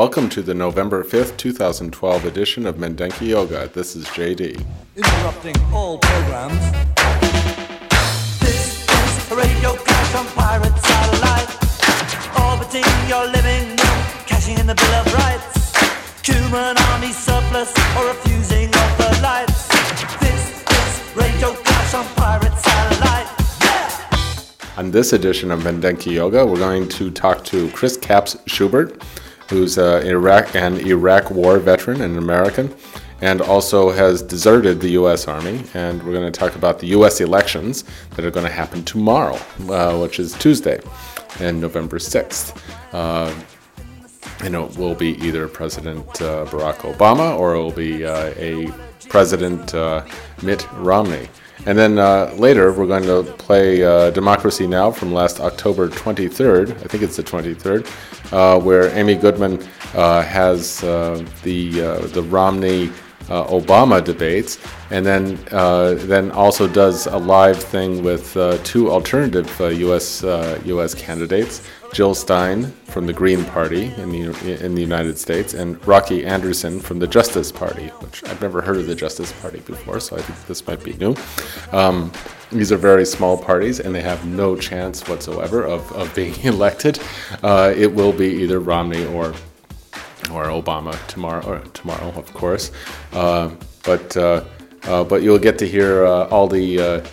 Welcome to the November 5th, 2012 edition of Mindenki Joga. This is JD. interrupting all programs. This is a radio crash on pirate satellite. Orbiting your living room, cashing in the Bill of Rights. Human army surplus or refusing of the lights. This is radio crash on pirate satellite. Yeah! On this edition of Mindenki Joga, we're going to talk to Chris Capps Schubert, who's uh, Iraq an Iraq War veteran and an American, and also has deserted the U.S. Army. And we're going to talk about the U.S. elections that are going to happen tomorrow, uh, which is Tuesday, and November 6th. Uh, and it will be either President uh, Barack Obama or it will be uh, a President uh, Mitt Romney. And then uh, later, we're going to play uh, Democracy Now! from last October 23rd. I think it's the 23rd, uh, where Amy Goodman uh, has uh, the, uh, the Romney uh, Obama debates, and then uh, then also does a live thing with uh, two alternative uh, U.S. Uh, U.S. candidates, Jill Stein from the Green Party in the in the United States, and Rocky Anderson from the Justice Party, which I've never heard of the Justice Party before, so I think this might be new. Um, these are very small parties, and they have no chance whatsoever of, of being elected. Uh, it will be either Romney or or Obama tomorrow, or tomorrow, of course. Uh, but uh, uh, but you'll get to hear uh, all the uh,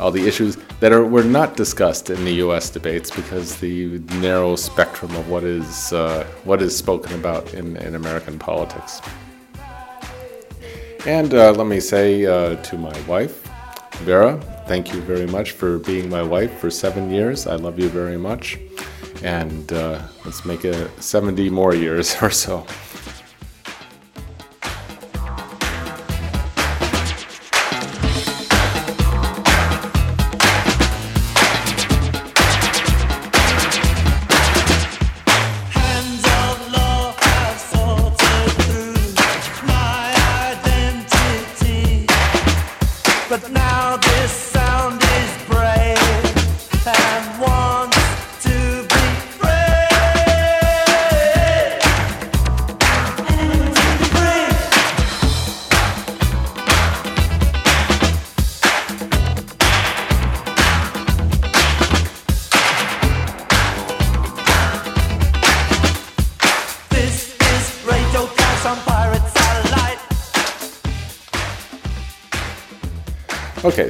all the issues that are were not discussed in the U.S. debates because the narrow spectrum of what is what is spoken about in, in American politics. And let me say to my wife, Vera, thank you very much for being my wife for seven years. I love you very much. And uh, let's make it 70 more years or so.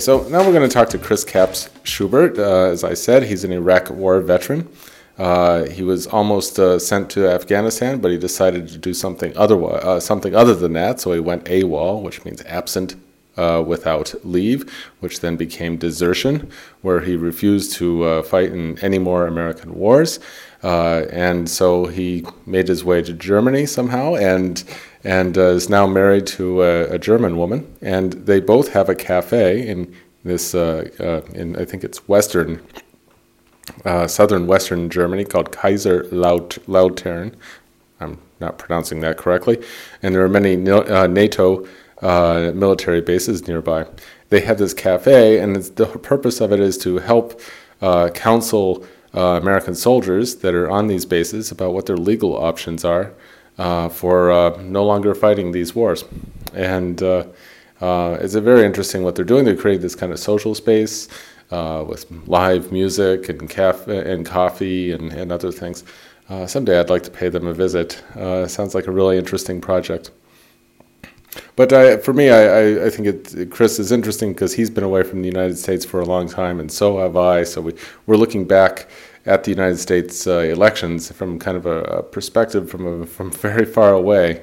So now we're going to talk to Chris Capps Schubert. Uh, as I said, he's an Iraq War veteran. Uh, he was almost uh, sent to Afghanistan, but he decided to do something otherwise, uh, something other than that. So he went AWOL, which means absent uh, without leave, which then became desertion, where he refused to uh, fight in any more American wars. And so he made his way to Germany somehow, and and uh, is now married to a, a German woman. And they both have a cafe in this, uh, uh, in I think it's Western, uh, southern Western Germany called Kaiser Laut, Lautern. I'm not pronouncing that correctly. And there are many uh, NATO military bases nearby. They have this cafe, and the purpose of it is to help counsel uh, American soldiers that are on these bases about what their legal options are for uh, no longer fighting these wars. And uh, uh, it's a very interesting what they're doing. They create this kind of social space uh, with live music and cafe and coffee and, and other things. Uh, someday I'd like to pay them a visit. Uh, sounds like a really interesting project. But I, for me, I, I, I think it, Chris is interesting because he's been away from the United States for a long time, and so have I. So we, we're looking back at the United States uh, elections from kind of a, a perspective from a, from very far away,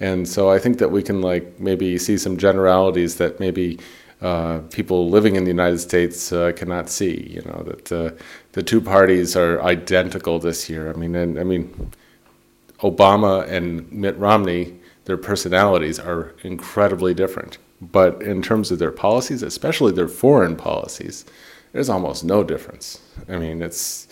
and so I think that we can like maybe see some generalities that maybe uh, people living in the United States uh, cannot see. You know that uh, the two parties are identical this year. I mean, and, I mean, Obama and Mitt Romney, their personalities are incredibly different. But in terms of their policies, especially their foreign policies, there's almost no difference. I mean, it's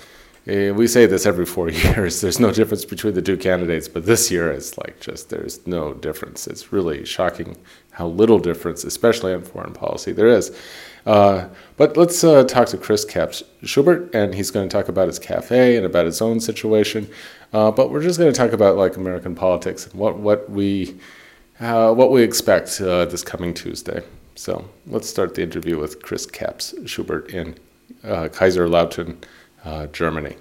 uh, we say this every four years. There's no difference between the two candidates, but this year it's like just there's no difference. It's really shocking how little difference, especially on foreign policy, there is. Uh, but let's uh, talk to Chris Capps Schubert, and he's going to talk about his cafe and about his own situation. Uh, but we're just going to talk about like American politics and what what we uh, what we expect uh, this coming Tuesday. So let's start the interview with Chris Capps Schubert in Kaiserslautern. Uh, Germany.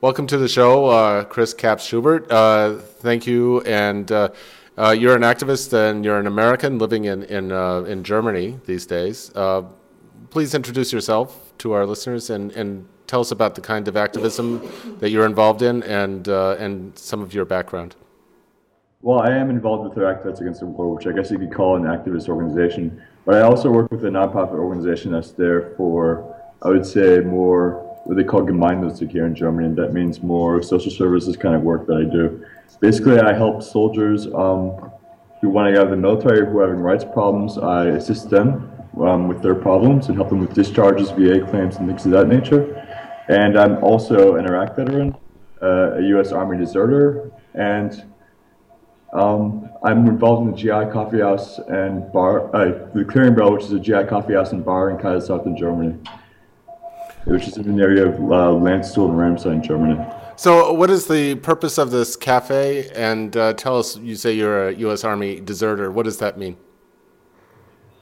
Welcome to the show, uh, Chris Capps Schubert. Uh, thank you. And uh, uh, you're an activist and you're an American living in, in, in Germany these days. please introduce yourself to our listeners and, and tell us about the kind of activism that you're involved in and, and some of your background. Well, I am involved with the Activists Against the War, which I guess you could call an activist organization. But I also work with a nonprofit organization that's there for, I would say, more what they call Gemeinnützig here in Germany, and that means more social services kind of work that I do. Basically, I help soldiers um, who want to get out of the military who are having rights problems. I assist them um, with their problems and help them with discharges, VA claims, and things of that nature. And I'm also an Iraq veteran, uh, a U.S. Army deserter, and um, I'm involved in the GI Coffee House and Bar, uh, the Clearing Barrel, which is a GI Coffee House and Bar in Kaiserslautern, Germany which is in an area of uh, Landstuhl and Ramstein, Germany. So, what is the purpose of this cafe? And uh, tell us, you say you're a U.S. Army deserter. What does that mean?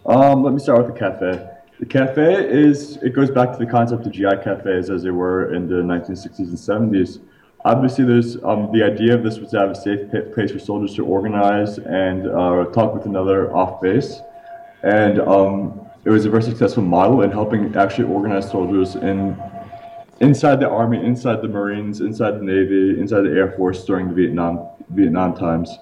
Um, let me start with the cafe. The cafe is, it goes back to the concept of GI cafes as they were in the 1960s and 70s. Obviously, there's um, the idea of this was to have a safe place for soldiers to organize and uh, talk with another off base. And um, it was a very successful model in helping actually organize soldiers in inside the army, inside the Marines, inside the Navy, inside the Air Force during the Vietnam Vietnam times.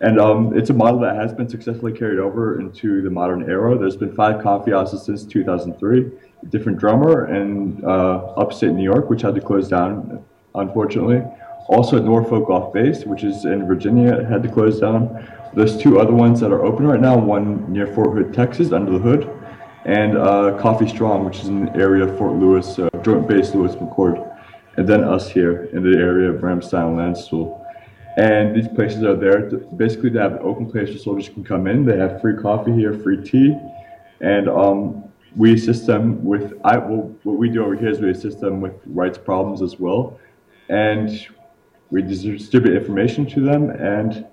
And um, it's a model that has been successfully carried over into the modern era. There's been five coffee houses since 2003, a different drummer in uh, upstate New York, which had to close down, unfortunately. Also, Norfolk off base, which is in Virginia, had to close down. There's two other ones that are open right now, one near Fort Hood, Texas, under the hood, and uh, Coffee Strong, which is in the area of Fort Lewis, uh, Joint Base Lewis McChord, and then us here in the area of Ramstein Landstuhl. And these places are there to, basically to have an open place where soldiers can come in. They have free coffee here, free tea, and um, we assist them with. I well, what we do over here is we assist them with rights problems as well, and we distribute information to them and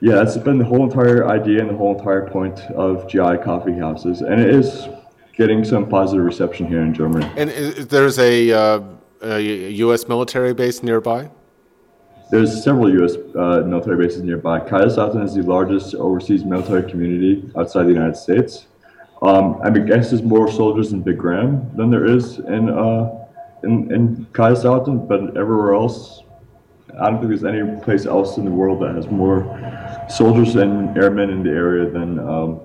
yeah, that's been the whole entire idea and the whole entire point of GI coffee houses, and it is getting some positive reception here in Germany. And there's a, uh, a U.S. military base nearby. There's several U.S. Uh, military bases nearby. Kaiserslautern is the largest overseas military community outside the United States. Um, I mean, guess there's more soldiers in Big Graham than there is in uh, in, in Kaiserslautern, but everywhere else, I don't think there's any place else in the world that has more soldiers and airmen in the area than um,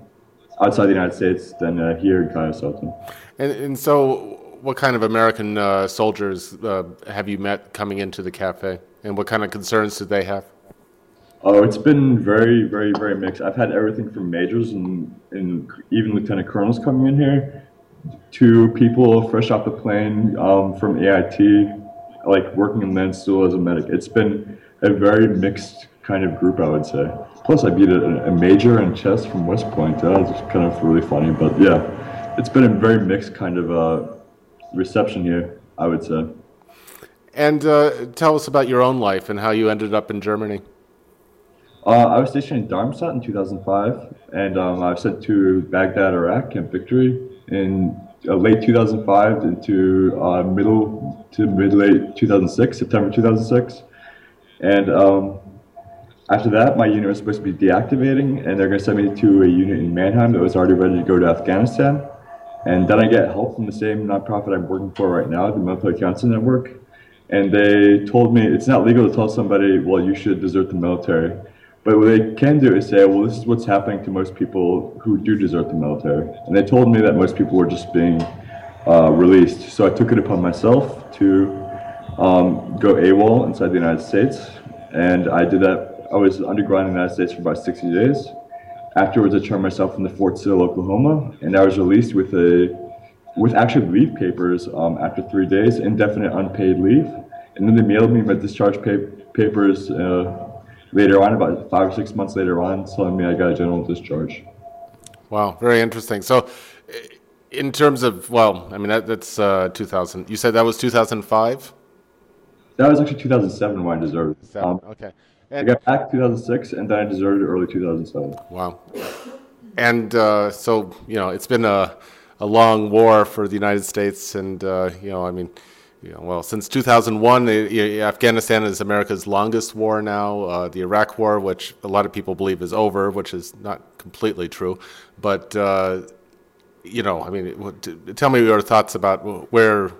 outside the United States than uh, here in Kaiserslautern. And, and so, what kind of American uh, soldiers uh, have you met coming into the cafe, and what kind of concerns do they have? Oh, it's been very, very, very mixed. I've had everything from majors and, and even lieutenant colonels coming in here to people fresh off the plane um, from AIT like working in Landstuhl as a medic. It's been a very mixed kind of group, I would say. Plus, I beat a, a major in chess from West Point. That was kind of really funny, but yeah, it's been a very mixed kind of uh, reception here, I would say. And uh, tell us about your own life and how you ended up in Germany. Uh, I was stationed in Darmstadt in 2005, and um, I was sent to Baghdad, Iraq, Camp Victory in uh, late 2005 into uh, middle to mid late 2006, September 2006, and um, After that, my unit was supposed to be deactivating, and they're going to send me to a unit in Mannheim that was already ready to go to Afghanistan. And then I get help from the same nonprofit I'm working for right now, the Military Counseling Network. And they told me it's not legal to tell somebody, well, you should desert the military. But what they can do is say, well, this is what's happening to most people who do desert the military. And they told me that most people were just being uh, released. So I took it upon myself to um, go AWOL inside the United States. And I did that. I was underground in the United States for about 60 days. Afterwards, I turned myself into Fort Sill, Oklahoma, and I was released with a with actually leave papers um, after three days, indefinite unpaid leave. And then they mailed me my discharge pa- papers uh, later on, about five or six months later on, telling me I got a general discharge. Wow, very interesting. So, in terms of, well, I mean, that, that's uh, 2000. You said that was 2005? That was actually 2007 when I deserted. Um, okay. I got back 2006, and then I deserted early 2007. wow. And uh, so, you know, it's been a, a long war for the United States. And, uh, you know, I mean, know, well, since 2001, uh, yeah, Afghanistan is America's longest war now. Uh, the Iraq War, which a lot of people believe is over, which is not completely true. But, uh, you know, I mean, tell me your thoughts about where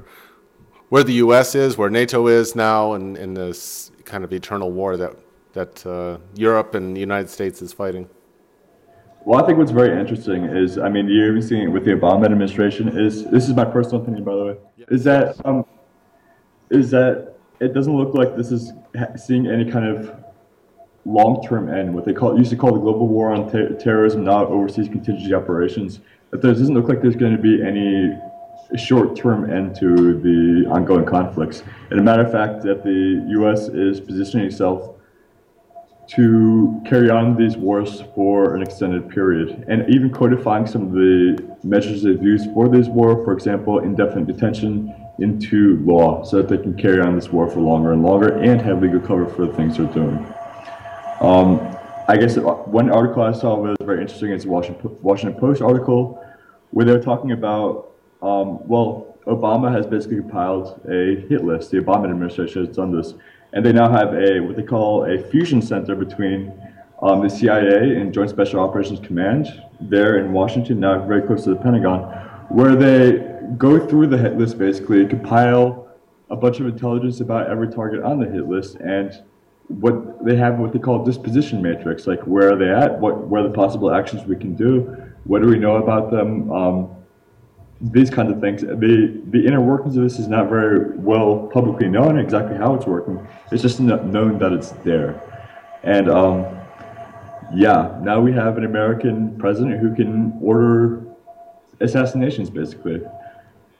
where the U.S. is, where NATO is now, and in this kind of eternal war that that uh, Europe and the United States is fighting. Well, I think what's very interesting is, I mean, you're even seeing it with the Obama administration. Is this is my personal opinion, by the way? Is that um, is that it doesn't look like this is seeing any kind of long-term end. What they call used to call the global war on ter- terrorism, now overseas contingency operations. That there doesn't look like there's going to be any short-term end to the ongoing conflicts. And a matter of fact, that the U.S. is positioning itself to carry on these wars for an extended period, and even codifying some of the measures they've used for this war, for example, indefinite detention, into law, so that they can carry on this war for longer and longer and have legal cover for the things they're doing. Um, I guess one article I saw was very interesting. It's a Washington, Washington Post article where they were talking about, um, well, Obama has basically compiled a hit list. The Obama administration has done this, and they now have a what they call a fusion center between um, the CIA and Joint Special Operations Command there in Washington, now very close to the Pentagon, where they go through the hit list basically, compile a bunch of intelligence about every target on the hit list, and what they have what they call disposition matrix, like where are they at, what where are the possible actions we can do, what do we know about them, um, these kinds of things. The the inner workings of this is not very well publicly known exactly how it's working. It's just known that it's there, and um, yeah, now we have an American president who can order assassinations basically,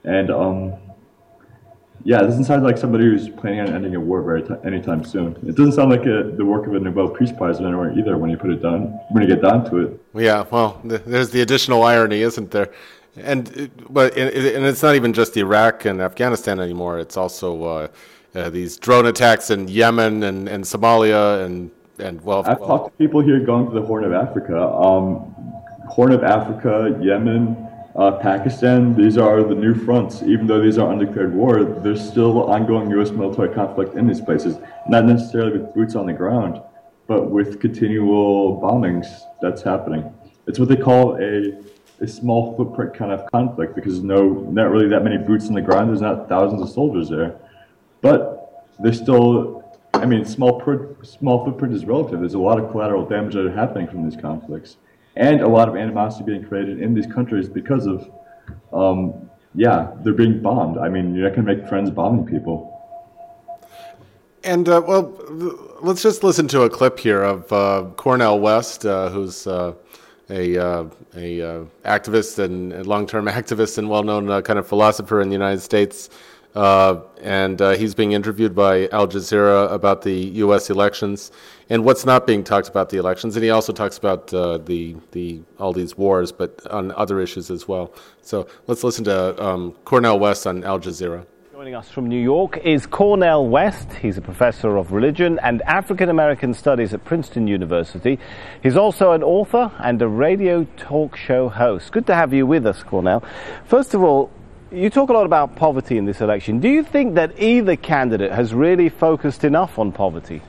and um, yeah, it doesn't sound like somebody who's planning on ending a war very t- anytime soon. It doesn't sound like a, the work of a Nobel Peace Prize winner either. When you put it down, when you get down to it. Yeah, well, th- there's the additional irony, isn't there? And but and it- and it's not even just Iraq and Afghanistan anymore. It's also uh, uh, these drone attacks in Yemen and, and Somalia and and well, I've well, talked to people here going to the Horn of Africa. Um, Horn of Africa, Yemen, uh, Pakistan, these are the new fronts. Even though these are undeclared war, there's still ongoing U.S. military conflict in these places. Not necessarily with boots on the ground, but with continual bombings that's happening. It's what they call a, a small footprint kind of conflict because there's no, not really that many boots on the ground. There's not thousands of soldiers there. But there's still, I mean, small per, small footprint is relative. There's a lot of collateral damage that are happening from these conflicts, and a lot of animosity being created in these countries because of, um, yeah, they're being bombed. I mean, you're not gonna make friends bombing people. And uh, well, let's just listen to a clip here of uh, Cornel West, uh, who's uh, a uh, a uh, activist and long-term activist and well-known kind of philosopher in the United States. Uh, and uh, he's being interviewed by Al Jazeera about the U.S. elections and what's not being talked about the elections. And he also talks about uh, the the all these wars, but on other issues as well. So let's listen to um, Cornel West on Al Jazeera. Joining us from New York is Cornel West. He's a professor of religion and African American studies at Princeton University. He's also an author and a radio talk show host. Good to have you with us, Cornel. First of all, you talk a lot about poverty in this election. Do you think that either candidate has really focused enough on poverty?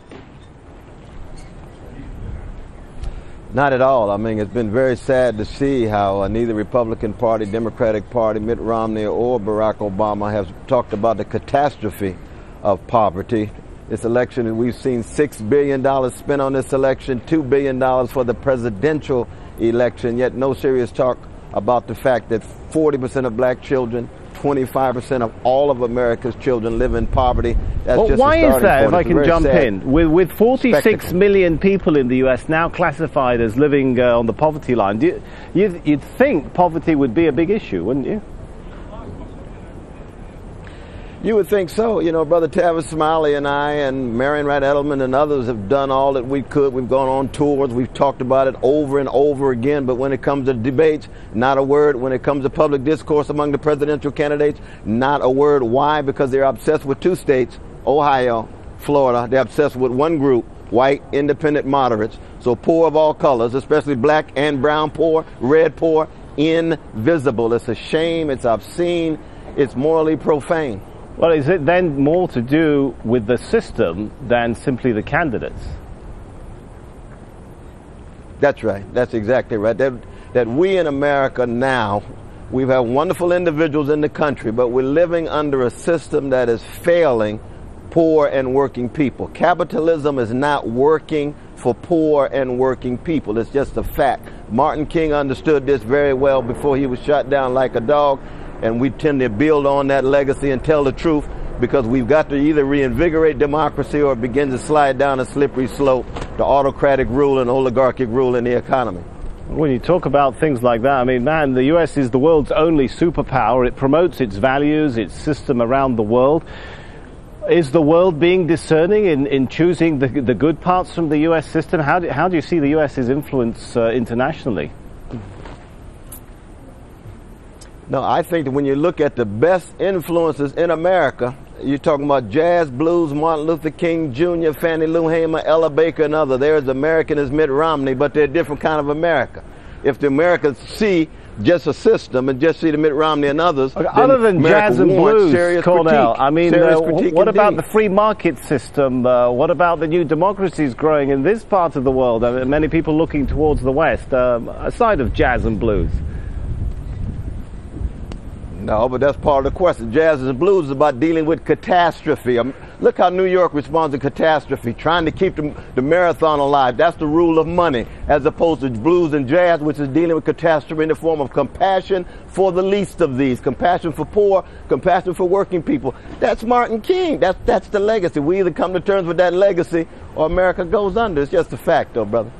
Not at all. I mean, it's been very sad to see how uh, neither Republican Party, Democratic Party, Mitt Romney, or Barack Obama have talked about the catastrophe of poverty. This election, we've seen $6 billion spent on this election, $2 billion for the presidential election, yet no serious talk about the fact that 40% of black children, 25% of all of America's children live in poverty. That's well, why is that, if I can jump in? With, with 46 spectacle. million people in the US now classified as living uh, on the poverty line, do you, you'd, you'd think poverty would be a big issue, wouldn't you? You would think so. You know, Brother Tavis Smiley and I and Marian Wright Edelman and others have done all that we could. We've gone on tours. We've talked about it over and over again. But when it comes to debates, not a word. When it comes to public discourse among the presidential candidates, not a word. Why? Because they're obsessed with two states, Ohio, Florida. They're obsessed with one group, white, independent moderates. So poor of all colors, especially black and brown poor, red poor, invisible. It's a shame. It's obscene. It's morally profane. Well, is it then more to do with the system than simply the candidates? That's right. That's exactly right. That, that we in America now, we have had wonderful individuals in the country, but we're living under a system that is failing poor and working people. Capitalism is not working for poor and working people. It's just a fact. Martin King understood this very well before he was shot down like a dog and we tend to build on that legacy and tell the truth because we've got to either reinvigorate democracy or begin to slide down a slippery slope to autocratic rule and oligarchic rule in the economy. When you talk about things like that, I mean, man, the US is the world's only superpower. It promotes its values, its system around the world. Is the world being discerning in, in choosing the, the good parts from the US system? How do, how do you see the US's influence uh, internationally? No, I think that when you look at the best influences in America, you're talking about jazz, blues, Martin Luther King Jr., Fannie Lou Hamer, Ella Baker, and others. They're as American as Mitt Romney, but they're a different kind of America. If the Americans see just a system and just see the Mitt Romney and others. Okay, other than America jazz and blues, Cornel, I mean, uh, what about indeed. the free market system? Uh, what about the new democracies growing in this part of the world? I mean, many people looking towards the West, um, aside of jazz and blues. No, but that's part of the question. Jazz and blues is about dealing with catastrophe. Um, look how New York responds to catastrophe, trying to keep the, the, marathon alive. That's the rule of money, as opposed to blues and jazz, which is dealing with catastrophe in the form of compassion for the least of these, compassion for poor, compassion for working people. That's Martin King. That's that's the legacy. We either come to terms with that legacy, or America goes under. It's just a fact, though, brother.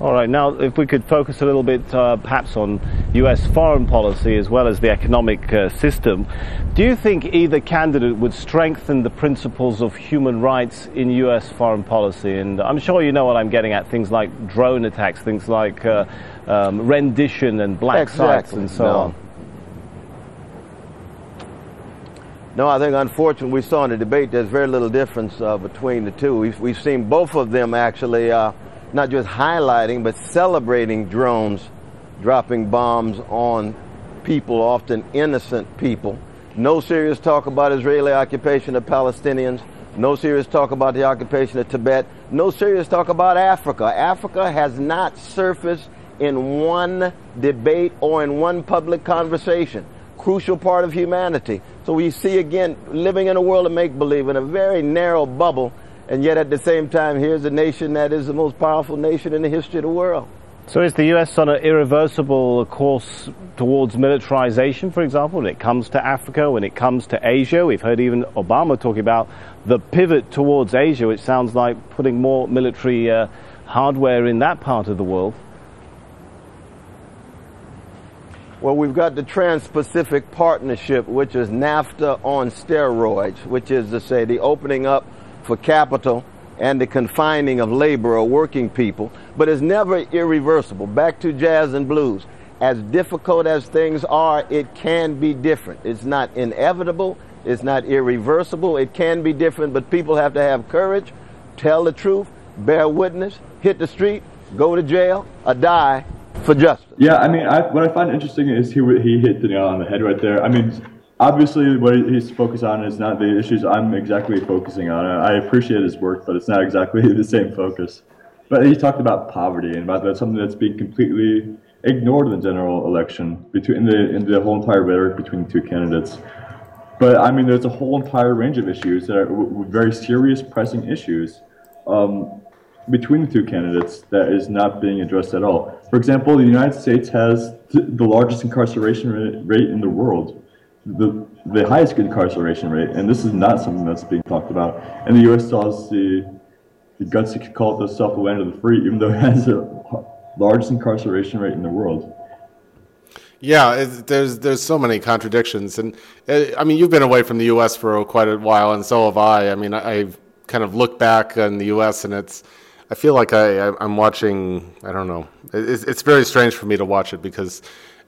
All right, now if we could focus a little bit uh, perhaps on US foreign policy as well as the economic uh, system, do you think either candidate would strengthen the principles of human rights in US foreign policy? And I'm sure you know what I'm getting at things like drone attacks, things like uh, um, rendition and black exactly. sites and so no. on. No, I think unfortunately we saw in the debate there's very little difference uh, between the two. We've, we've seen both of them actually uh, not just highlighting, but celebrating drones dropping bombs on people, often innocent people. No serious talk about Israeli occupation of Palestinians. No serious talk about the occupation of Tibet. No serious talk about Africa. Africa has not surfaced in one debate or in one public conversation. Crucial part of humanity. So we see again living in a world of make believe in a very narrow bubble and yet at the same time, here's a nation that is the most powerful nation in the history of the world. So is the US on an irreversible course towards militarization, for example, when it comes to Africa, when it comes to Asia? We've heard even Obama talking about the pivot towards Asia, which sounds like putting more military uh, hardware in that part of the world. Well, we've got the Trans-Pacific Partnership, which is NAFTA on steroids, which is to say the opening up for capital and the confining of labor or working people, but it's never irreversible. Back to jazz and blues. As difficult as things are, it can be different. It's not inevitable, it's not irreversible, it can be different, but people have to have courage, tell the truth, bear witness, hit the street, go to jail, or die for justice. Yeah, I mean, I, what I find interesting is he, he hit the nail on the head right there. I mean, obviously what he's focused on is not the issues I'm exactly focusing on. I appreciate his work, but it's not exactly the same focus. But he talked about poverty and about that's something that's being completely ignored in the general election between in the in the whole entire rhetoric between the two candidates. But I mean, there's a whole entire range of issues that are very serious, pressing issues um, between the two candidates that is not being addressed at all. For example, the United States has th- the largest incarceration rate in the world, the the highest incarceration rate, and this is not something that's being talked about. And the U.S. still has the the guts to call itself the land of the free, even though it has the largest incarceration rate in the world. Yeah, there's there's so many contradictions, and uh, I mean you've been away from the U.S. for quite a while, and so have I. I mean I, I've kind of looked back on the U.S. and it's I feel like I, I I'm watching I don't know it's, it's very strange for me to watch it because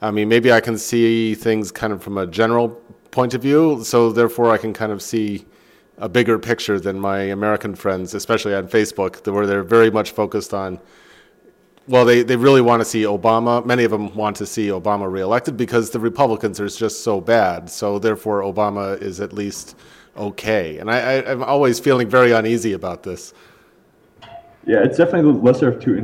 I mean maybe I can see things kind of from a general point of view, so therefore I can kind of see a bigger picture than my American friends, especially on Facebook, where they're very much focused on well, they, they really want to see Obama. Many of them want to see Obama reelected because the Republicans are just so bad. So therefore, Obama is at least okay. And I, I, I'm always feeling very uneasy about this. Yeah, it's definitely the lesser of two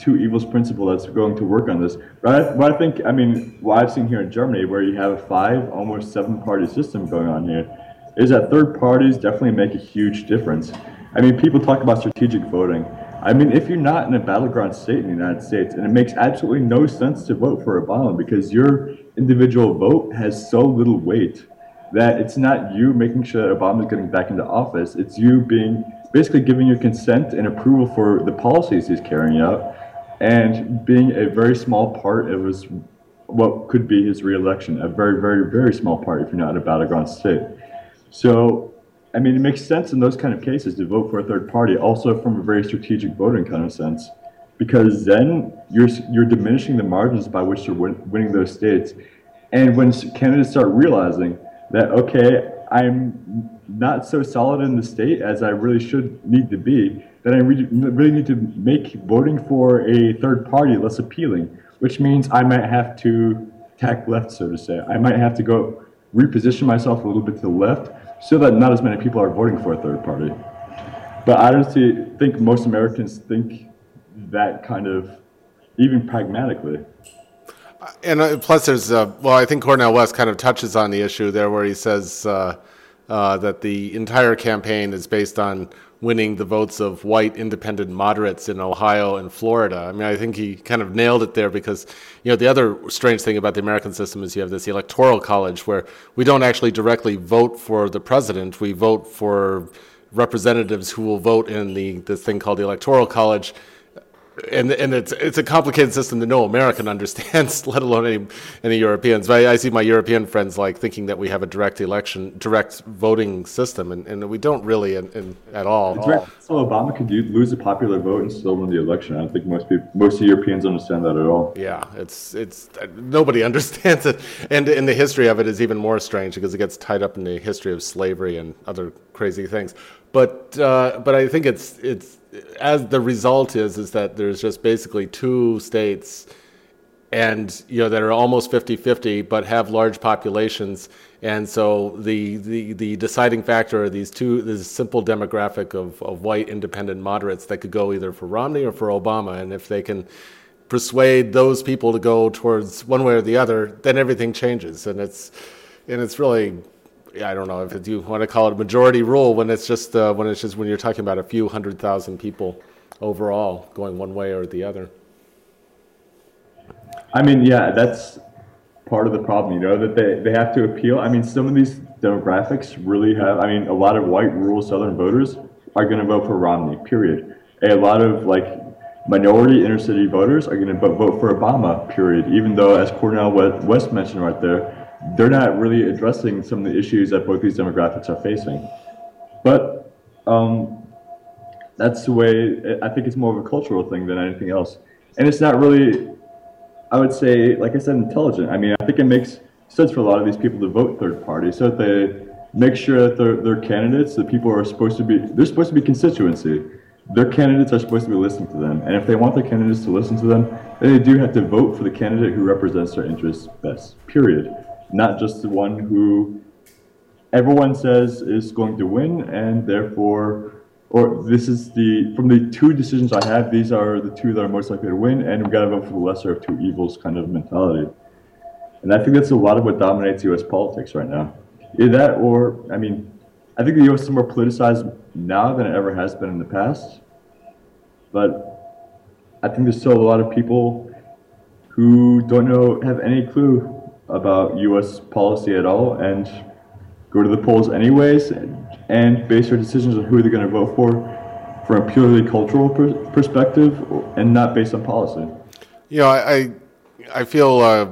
two evils principle that's going to work on this. But I, I think, I mean, what I've seen here in Germany, where you have a five, almost seven party system going on here, is that third parties definitely make a huge difference. I mean, people talk about strategic voting. I mean, if you're not in a battleground state in the United States, and it makes absolutely no sense to vote for Obama because your individual vote has so little weight that it's not you making sure that Obama's getting back into office. It's you being basically giving your consent and approval for the policies he's carrying out, and being a very small part of his what could be his reelection. A very, very, very small part if you're not a battleground state. So I mean, it makes sense in those kind of cases to vote for a third party, also from a very strategic voting kind of sense, because then you're you're diminishing the margins by which you're win, winning those states, and when candidates start realizing that okay, I'm not so solid in the state as I really should need to be, then I really, really need to make voting for a third party less appealing, which means I might have to tack left, so to say. I might have to go reposition myself a little bit to the left so that not as many people are voting for a third party. But I don't see, think most Americans think that kind of, even pragmatically. And uh, plus, there's uh, well, I think Cornel West kind of touches on the issue there, where he says uh, uh, that the entire campaign is based on winning the votes of white independent moderates in Ohio and Florida. I mean, I think he kind of nailed it there because, you know, the other strange thing about the American system is you have this electoral college where we don't actually directly vote for the president. We vote for representatives who will vote in the this thing called the electoral college and and it's it's a complicated system that no American understands, let alone any any Europeans. But I, I, see my European friends like thinking that we have a direct election, direct voting system, and, and we don't really in, in, at all. Right. So Obama could lose a popular vote and still win the election. I don't think most people, most Europeans understand that at all. Yeah, it's it's nobody understands it, and and the history of it is even more strange because it gets tied up in the history of slavery and other crazy things. But uh, but I think it's it's as the result is is that there's just basically two states and you know that are almost 50-50 but have large populations. And so the, the, the deciding factor are these two this simple demographic of, of white independent moderates that could go either for romney or for obama. And if they can persuade those people to go towards one way or the other then everything changes. And it's and it's really I don't know if you want to call it a majority rule when it's just uh, when it's just when you're talking about a few hundred thousand people overall going one way or the other. I mean, yeah, that's part of the problem, you know, that they, they have to appeal. I mean, some of these demographics really have, I mean, a lot of white rural Southern voters are going to vote for Romney, period. A lot of like minority inner city voters are going to vote for Obama, period. Even though, as Cornel West mentioned right there, they're not really addressing some of the issues that both these demographics are facing. But um, that's the way, I think it's more of a cultural thing than anything else. And it's not really, I would say, like I said, intelligent. I mean, I think it makes sense for a lot of these people to vote third party so that they make sure that their, their candidates, the people are supposed to be, they're supposed to be constituency. Their candidates are supposed to be listening to them. And if they want their candidates to listen to them, they do have to vote for the candidate who represents their interests best, period not just the one who everyone says is going to win, and therefore or this is the from the two decisions I have, these are the two that are most likely to win, and we've got to vote for the lesser of two evils kind of mentality. And I think that's a lot of what dominates U.S. politics right now. Either that, or I mean, I think the U.S. is more politicized now than it ever has been in the past. But I think there's still a lot of people who don't know, have any clue about U.S. policy at all, and go to the polls anyways, and base their decisions on who they're going to vote for from a purely cultural per- perspective, and not based on policy. Know, I I, I feel. Uh,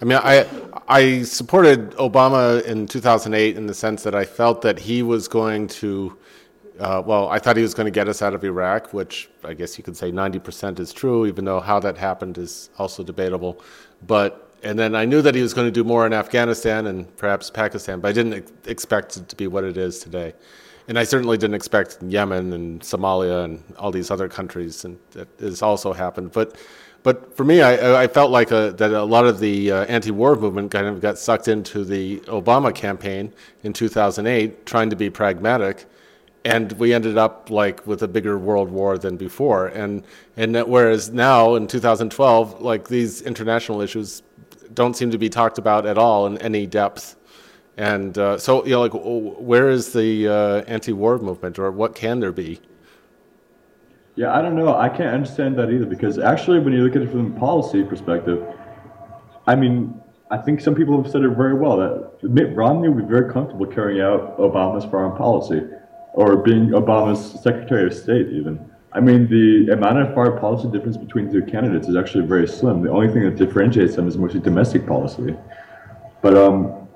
I mean, I I supported Obama in 2008 in the sense that I felt that he was going to. Uh, well, I thought he was going to get us out of Iraq, which I guess you could say 90% is true, even though how that happened is also debatable. But and then I knew that he was going to do more in Afghanistan and perhaps Pakistan, but I didn't ex- expect it to be what it is today. And I certainly didn't expect Yemen and Somalia and all these other countries, and that has also happened. But, but for me, I, I felt like a, that a lot of the uh, anti-war movement kind of got sucked into the Obama campaign in 2008, trying to be pragmatic, and we ended up like with a bigger world war than before. And and that, whereas now in 2012, like these international issues don't seem to be talked about at all in any depth. And uh, so, you know, like, where is the uh, anti-war movement, or what can there be? Yeah, I don't know. I can't understand that either because actually, when you look at it from a policy perspective, I mean, I think some people have said it very well that Mitt Romney would be very comfortable carrying out Obama's foreign policy or being Obama's Secretary of State, even. I mean, the amount of foreign policy difference between the two candidates is actually very slim. The only thing that differentiates them is mostly domestic policy. But um,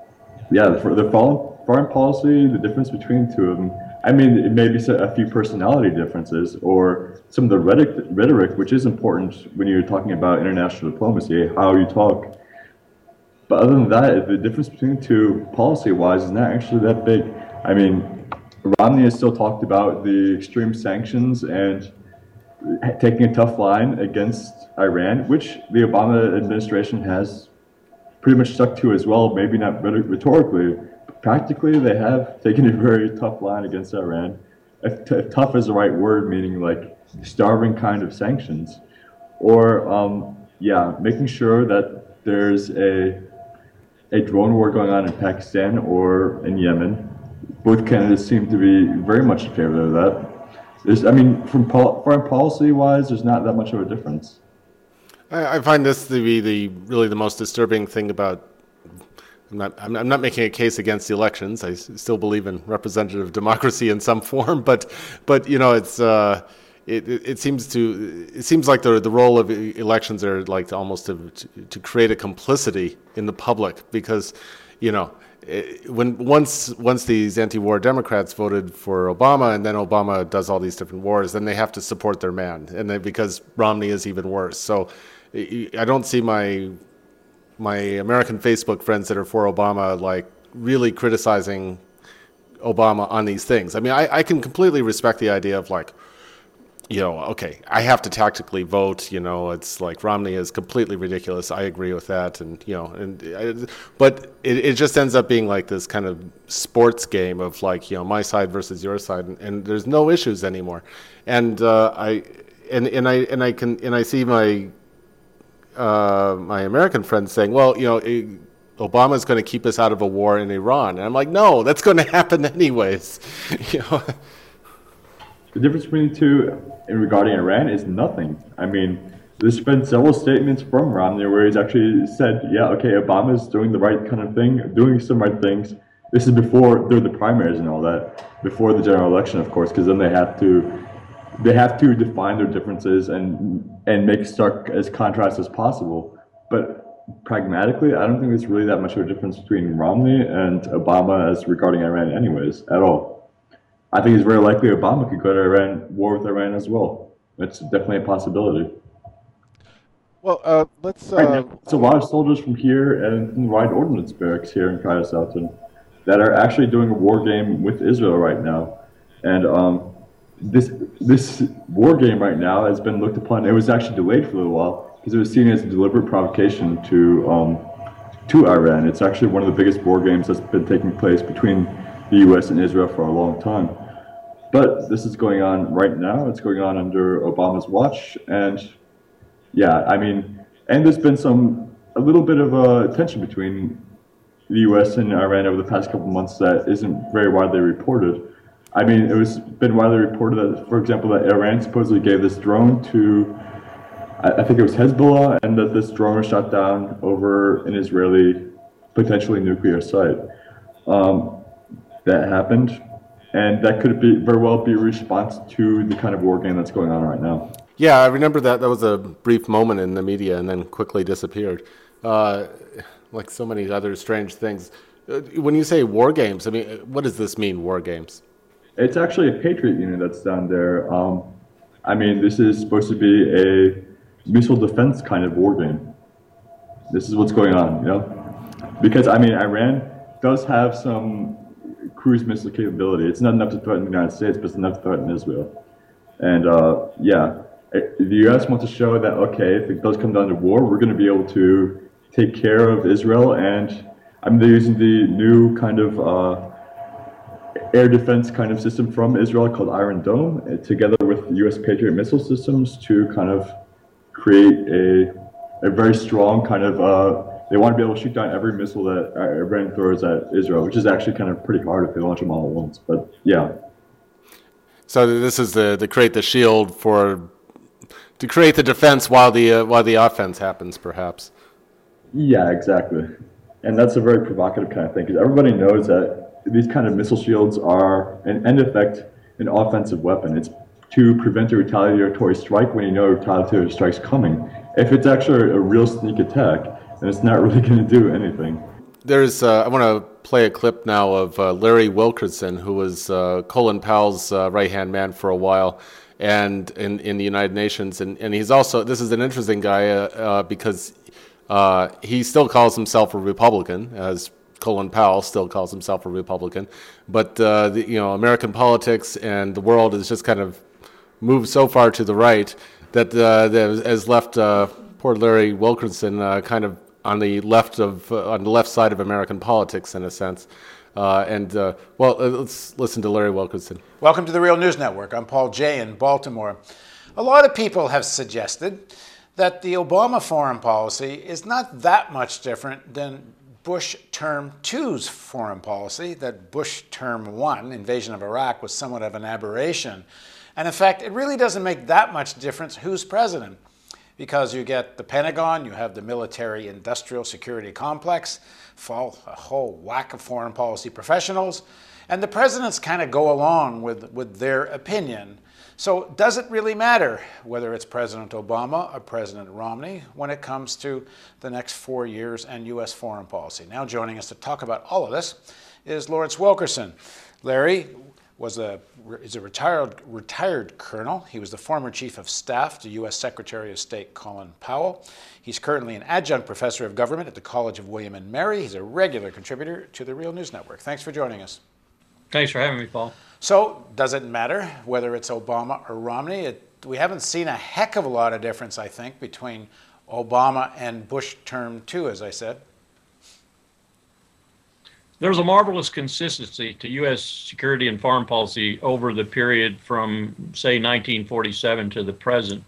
yeah, for the foreign foreign policy, the difference between the two of them, I mean, it may be a few personality differences or some of the rhetoric, rhetoric, which is important when you're talking about international diplomacy, how you talk. But other than that, the difference between the two policy-wise is not actually that big. I mean, Romney has still talked about the extreme sanctions and taking a tough line against Iran, which the Obama administration has pretty much stuck to as well. Maybe not rhetorically, practically, they have taken a very tough line against Iran. If, t- if tough is the right word, meaning like starving kind of sanctions, or um, yeah, making sure that there's a a drone war going on in Pakistan or in Yemen both candidates seem to be very much in favor of that. There's, I mean, from pol- foreign policy wise, there's not that much of a difference. I, I find this to be the really the most disturbing thing about. I'm not. I'm, I'm not making a case against the elections. I s- still believe in representative democracy in some form, but but you know it's. Uh, it, it, it seems to it seems like the the role of elections are like to almost to, to create a complicity in the public because you know when once once these anti-war Democrats voted for Obama, and then Obama does all these different wars, then they have to support their man, and because Romney is even worse. So I don't see my my American Facebook friends that are for Obama like really criticizing Obama on these things. I mean, I, I can completely respect the idea of like you know, okay, I have to tactically vote. You know, it's like Romney is completely ridiculous. I agree with that, and you know, and I, but it, it just ends up being like this kind of sports game of like you know my side versus your side, and, and there's no issues anymore. And uh, I and and I and I can and I see my uh, my American friends saying, well, you know. Obama is going to keep us out of a war in Iran, and I'm like, no, that's going to happen anyways. you know. The difference between the two in regarding Iran is nothing. I mean, there's been several statements from Romney where he's actually said, yeah, okay, Obama's doing the right kind of thing, doing some right things. This is before they're the primaries and all that, before the general election, of course, because then they have to they have to define their differences and and make stark as contrast as possible. But pragmatically, I don't think there's really that much of a difference between Romney and Obama as regarding Iran, anyways, at all. I think it's very likely Obama could go to Iran, war with Iran as well. It's definitely a possibility. Well, uh, let's. Uh, right it's a lot of soldiers from here and from the Rhine Ordnance Barracks here in Kaiserslautern that are actually doing a war game with Israel right now, and um, this this war game right now has been looked upon. It was actually delayed for a little while because it was seen as a deliberate provocation to um, to Iran. It's actually one of the biggest war games that's been taking place between the U.S. and Israel for a long time. But this is going on right now. It's going on under Obama's watch, and yeah, I mean, and there's been some a little bit of a tension between the U.S. and Iran over the past couple months that isn't very widely reported. I mean, it was been widely reported that, for example, that Iran supposedly gave this drone to, I, I think it was Hezbollah, and that this drone was shot down over an Israeli potentially nuclear site. Um, that happened, and that could be very well be a response to the kind of war game that's going on right now. Yeah, I remember that. That was a brief moment in the media and then quickly disappeared. Uh, like so many other strange things. Uh, When you say war games, I mean, what does this mean, war games? It's actually a Patriot unit that's down there. Um, I mean, this is supposed to be a missile defense kind of war game. This is what's going on, you know? Because, I mean, Iran does have some cruise missile capability. It's not enough to threaten the United States, but it's enough to threaten Israel. And, uh, yeah, the U.S. wants to show that, okay, if it does come down to war, we're going to be able to take care of Israel. And, I mean, using the new kind of, uh, air defense kind of system from Israel called Iron Dome, uh, together with U.S. Patriot missile systems to kind of create a, a very strong kind of. Uh, they want to be able to shoot down every missile that uh, Iran throws at Israel, which is actually kind of pretty hard if they launch them all at once. But yeah, So this is the to create the shield for to create the defense while the uh, while the offense happens, perhaps. yeah, exactly. And that's a very provocative kind of thing because everybody knows that these kind of missile shields are, an end effect, an offensive weapon. It's to prevent a retaliatory strike when you know a retaliatory strike's coming. If it's actually a real sneak attack, then it's not really going to do anything. There's uh, I want to play a clip now of uh, Larry Wilkerson, who was uh, Colin Powell's uh, right hand man for a while, and in in the United Nations, and and he's also this is an interesting guy uh, uh, because he still calls himself a Republican, as Colin Powell still calls himself a Republican, but the, you know American politics and the world has just kind of moved so far to the right that that has left poor Larry Wilkerson kind of on the left of uh, on the left side of American politics in a sense. Uh, and uh, well, uh, let's listen to Larry Wilkerson. Welcome to the Real News Network. I'm Paul Jay in Baltimore. A lot of people have suggested that the Obama foreign policy is not that much different than Bush term two's foreign policy, that Bush term one, invasion of Iraq, was somewhat of an aberration. And in fact, it really doesn't make that much difference who's president because you get the Pentagon, you have the military industrial security complex, fall a whole whack of foreign policy professionals, and the presidents kind of go along with, with their opinion. So, does it really matter whether it's President Obama or President Romney when it comes to the next four years and U.S. foreign policy? Now, joining us to talk about all of this is Lawrence Wilkerson. Larry was a is a retired retired colonel. He was the former chief of staff to U.S. Secretary of State Colin Powell. He's currently an adjunct professor of government at the College of William and Mary. He's a regular contributor to the Real News Network. Thanks for joining us. Thanks for having me, Paul. So, does it matter whether it's Obama or Romney? It, we haven't seen a heck of a lot of difference, I think, between Obama and Bush term two, as I said. There's a marvelous consistency to U.S. security and foreign policy over the period from, say, 1947 to the present,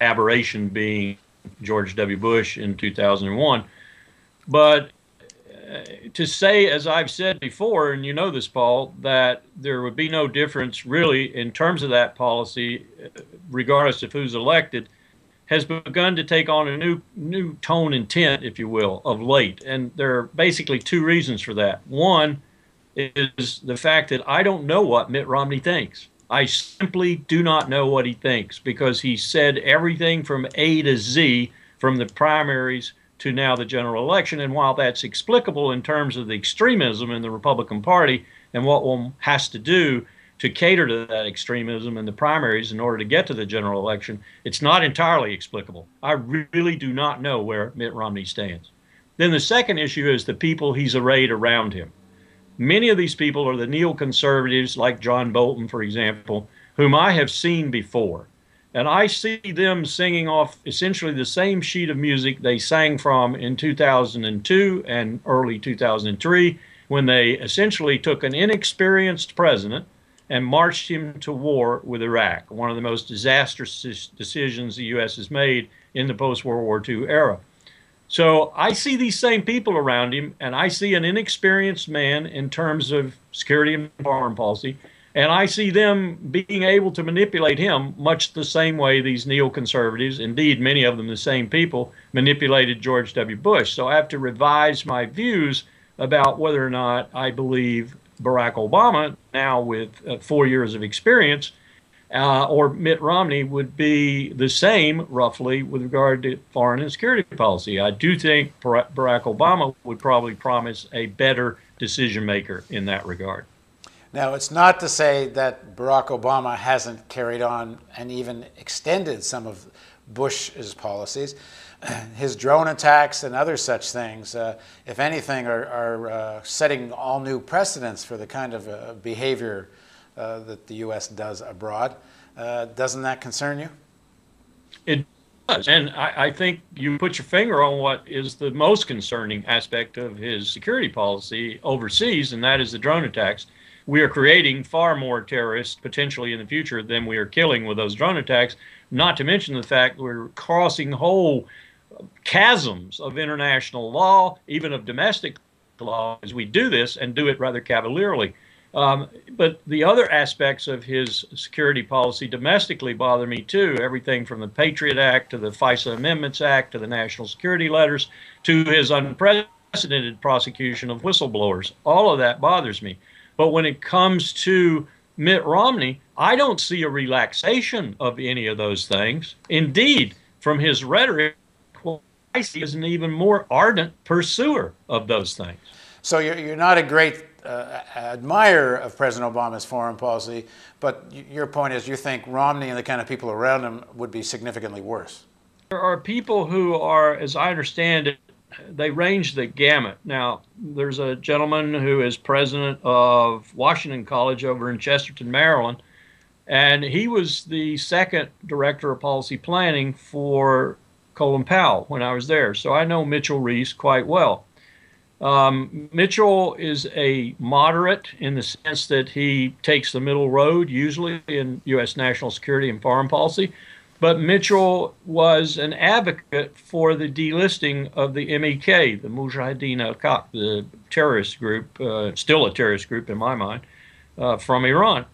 aberration being George W. Bush in 2001. But uh, to say, as I've said before, and you know this, Paul, that there would be no difference really in terms of that policy, uh, regardless of who's elected, has begun to take on a new new tone and tint, if you will, of late. And there are basically two reasons for that. One is the fact that I don't know what Mitt Romney thinks. I simply do not know what he thinks because he said everything from A to Z, from the primaries to now the general election. And while that's explicable in terms of the extremism in the Republican Party and what one has to do to cater to that extremism in the primaries in order to get to the general election, it's not entirely explicable. I really do not know where Mitt Romney stands. Then the second issue is the people he's arrayed around him. Many of these people are the neoconservatives, like John Bolton, for example, whom I have seen before. And I see them singing off essentially the same sheet of music they sang from in 2002 and early 2003 when they essentially took an inexperienced president and marched him to war with Iraq, one of the most disastrous decisions the U.S. has made in the post World War II era. So I see these same people around him, and I see an inexperienced man in terms of security and foreign policy, and I see them being able to manipulate him much the same way these neoconservatives, indeed many of them the same people, manipulated George W. Bush. So I have to revise my views about whether or not I believe Barack Obama, now with uh, four years of experience, uh, or Mitt Romney would be the same, roughly, with regard to foreign and security policy. I do think Barack Obama would probably promise a better decision maker in that regard. Now, it's not to say that Barack Obama hasn't carried on and even extended some of Bush's policies. His drone attacks and other such things, uh, if anything, are, are uh, setting all new precedents for the kind of uh, behavior uh, that the U.S. does abroad. Uh, doesn't that concern you? It does. And I, I, think you put your finger on what is the most concerning aspect of his security policy overseas, and that is the drone attacks. We are creating far more terrorists potentially in the future than we are killing with those drone attacks, not to mention the fact we're crossing whole chasms of international law, even of domestic law, as we do this and do it rather cavalierly. Um, but the other aspects of his security policy domestically bother me too. Everything from the Patriot Act to the FISA Amendments Act to the national security letters to his unprecedented prosecution of whistleblowers. All of that bothers me. But when it comes to Mitt Romney, I don't see a relaxation of any of those things. Indeed, from his rhetoric, I see is an even more ardent pursuer of those things. So you're, you're not a great uh, admirer of President Obama's foreign policy, but your point is you think Romney and the kind of people around him would be significantly worse. There are people who are, as I understand it, they range the gamut. Now, there's a gentleman who is president of Washington College over in Chestertown, Maryland, and he was the second director of policy planning for Colin Powell when I was there. So I know Mitchell Reiss quite well. Um, Mitchell is a moderate in the sense that he takes the middle road, usually in U.S. national security and foreign policy. But Mitchell was an advocate for the delisting of the MEK, the Mujahideen al Khalq, the terrorist group, uh, still a terrorist group in my mind, uh, from Iran.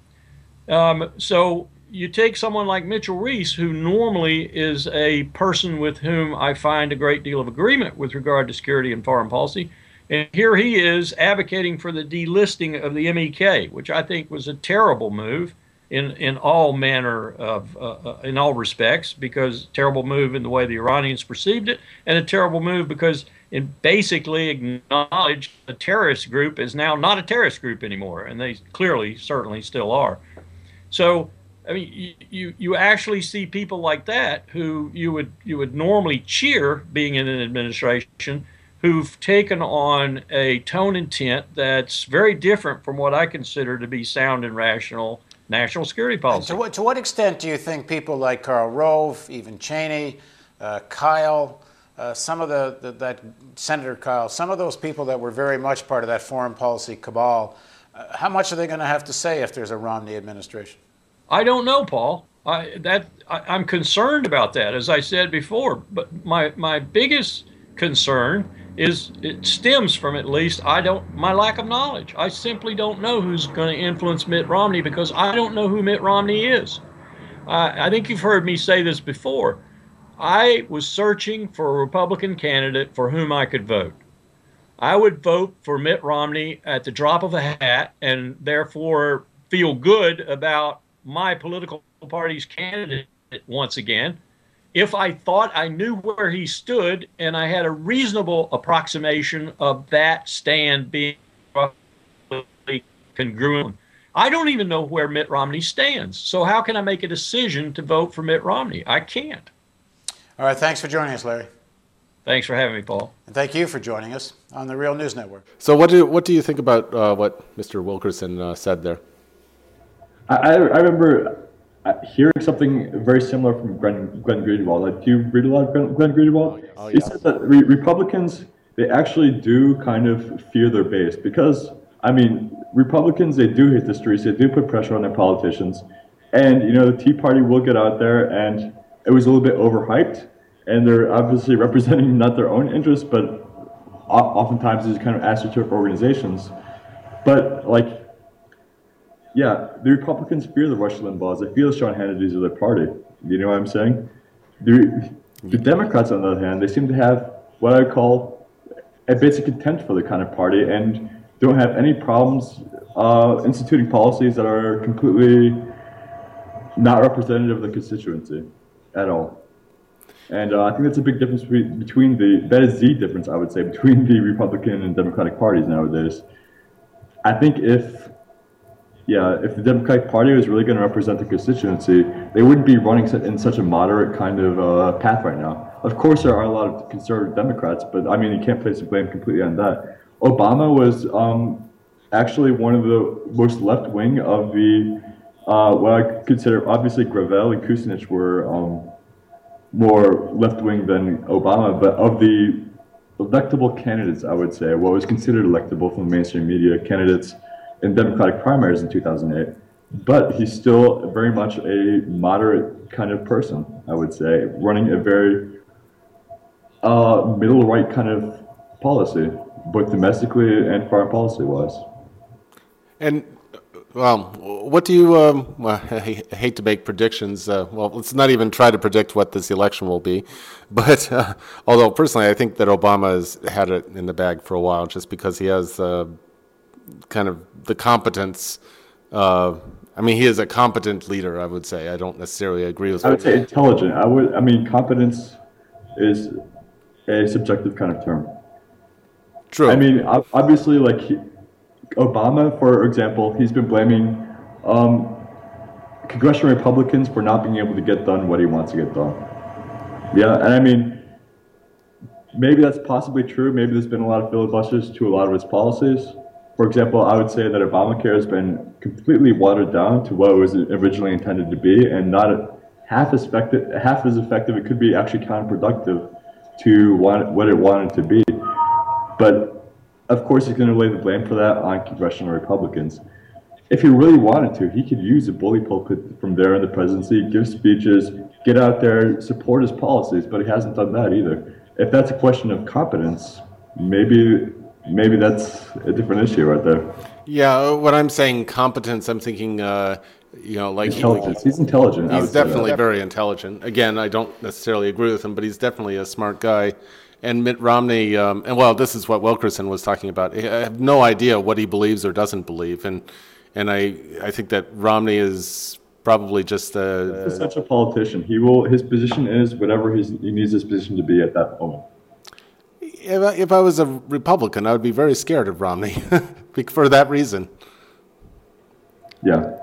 Um, so you take someone like Mitchell Reiss, who normally is a person with whom I find a great deal of agreement with regard to security and foreign policy and here he is advocating for the delisting of the MEK, which I think was a terrible move in, in all manner of, uh, uh, in all respects, because terrible move in the way the Iranians perceived it, and a terrible move because it basically acknowledged the terrorist group is now not a terrorist group anymore, and they clearly, certainly still are. So, I mean, you, you, actually see people like that who you would you would normally cheer being in an administration who've taken on a tone and tint that's very different from what I consider to be sound and rational national security policy. To what, to what, extent do you think people like Karl Rove, even Cheney, uh, Kyl, uh, some of the, the, that Senator Kyl, some of those people that were very much part of that foreign policy cabal, uh, how much are they going to have to say if there's a Romney administration? I don't know, Paul. I, that I, am concerned about that, as I said before. But my my biggest concern is it stems from at least I don't my lack of knowledge. I simply don't know who's going to influence Mitt Romney because I don't know who Mitt Romney is. I think you've heard me say this before. I was searching for a Republican candidate for whom I could vote. I would vote for Mitt Romney at the drop of a hat and therefore feel good about my political party's candidate once again if I thought I knew where he stood and I had a reasonable approximation of that stand being congruent. I don't even know where Mitt Romney stands. So how can I make a decision to vote for Mitt Romney? I can't. All right. Thanks for joining us, Larry. Thanks for having me, Paul. And thank you for joining us on the Real News Network. So, what do what do you think about uh, what Mr. Wilkerson uh, said there? I, I remember uh, hearing something very similar from Glenn, Glenn Greenwald. Like, do you read a lot of Glenn, Glenn Greenwald? Oh, yeah. Oh, yeah. He said that re- Republicans they actually do kind of fear their base because I mean, Republicans, they do hit the streets, they do put pressure on their politicians. And, you know, the Tea Party will get out there, and it was a little bit overhyped. And they're obviously representing not their own interests, but oftentimes these kind of astroturf organizations. But, like, yeah, the Republicans fear the Rush Limbaughs. They fear the Sean Hannity's of their party. You know what I'm saying? The, the Democrats, on the other hand, they seem to have what I call a basic contempt for the kind of party and don't have any problems uh, instituting policies that are completely not representative of the constituency at all. And uh, I think that's a big difference between, the, that is the difference, I would say, between the Republican and Democratic parties nowadays. I think if yeah, if the Democratic Party was really going to represent the constituency, they wouldn't be running in such a moderate kind of uh, path right now. Of course, there are a lot of conservative Democrats, but I mean, you can't place the blame completely on that. Obama was um, actually one of the most left wing of the uh, what I consider obviously Gravel and Kucinich were um, more left wing than Obama, but of the electable candidates, I would say, what was considered electable from the mainstream media candidates in Democratic primaries in 2008. But he's still very much a moderate kind of person, I would say, running a very uh, middle right kind of policy, both domestically and foreign policy wise. And well, what do you? Um, well, I hate to make predictions. Uh, well, let's not even try to predict what this election will be. But uh, although personally, I think that Obama has had it in the bag for a while, just because he has uh, kind of the competence. Uh, I mean, he is a competent leader. I would say. I don't necessarily agree with. I would say intelligent. I would. I mean, competence is a subjective kind of term. True. I mean, obviously, like he, Obama, for example, he's been blaming um, congressional Republicans for not being able to get done what he wants to get done. Yeah, and I mean, maybe that's possibly true. Maybe there's been a lot of filibusters to a lot of his policies. For example, I would say that Obamacare has been completely watered down to what it was originally intended to be, and not half as effective. Half as effective. It could be actually counterproductive to what what it wanted to be. But of course, he's going to lay the blame for that on congressional Republicans. If he really wanted to, he could use a bully pulpit from there in the presidency, give speeches, get out there, support his policies, but he hasn't done that either. If that's a question of competence, maybe maybe that's a different issue right there. Yeah, what I'm saying competence, I'm thinking, uh, you know, like he- Intelligence. He's intelligent. He's would say that. definitely very intelligent. Again, I don't necessarily agree with him, but he's definitely a smart guy. And Mitt Romney, um, and well, this is what Wilkerson was talking about. I have no idea what he believes or doesn't believe, and and I I think that Romney is probably just a, He's such a politician. He will. His position is whatever his, he needs his position to be at that moment. If I, if I was a Republican, I would be very scared of Romney for that reason. Yeah.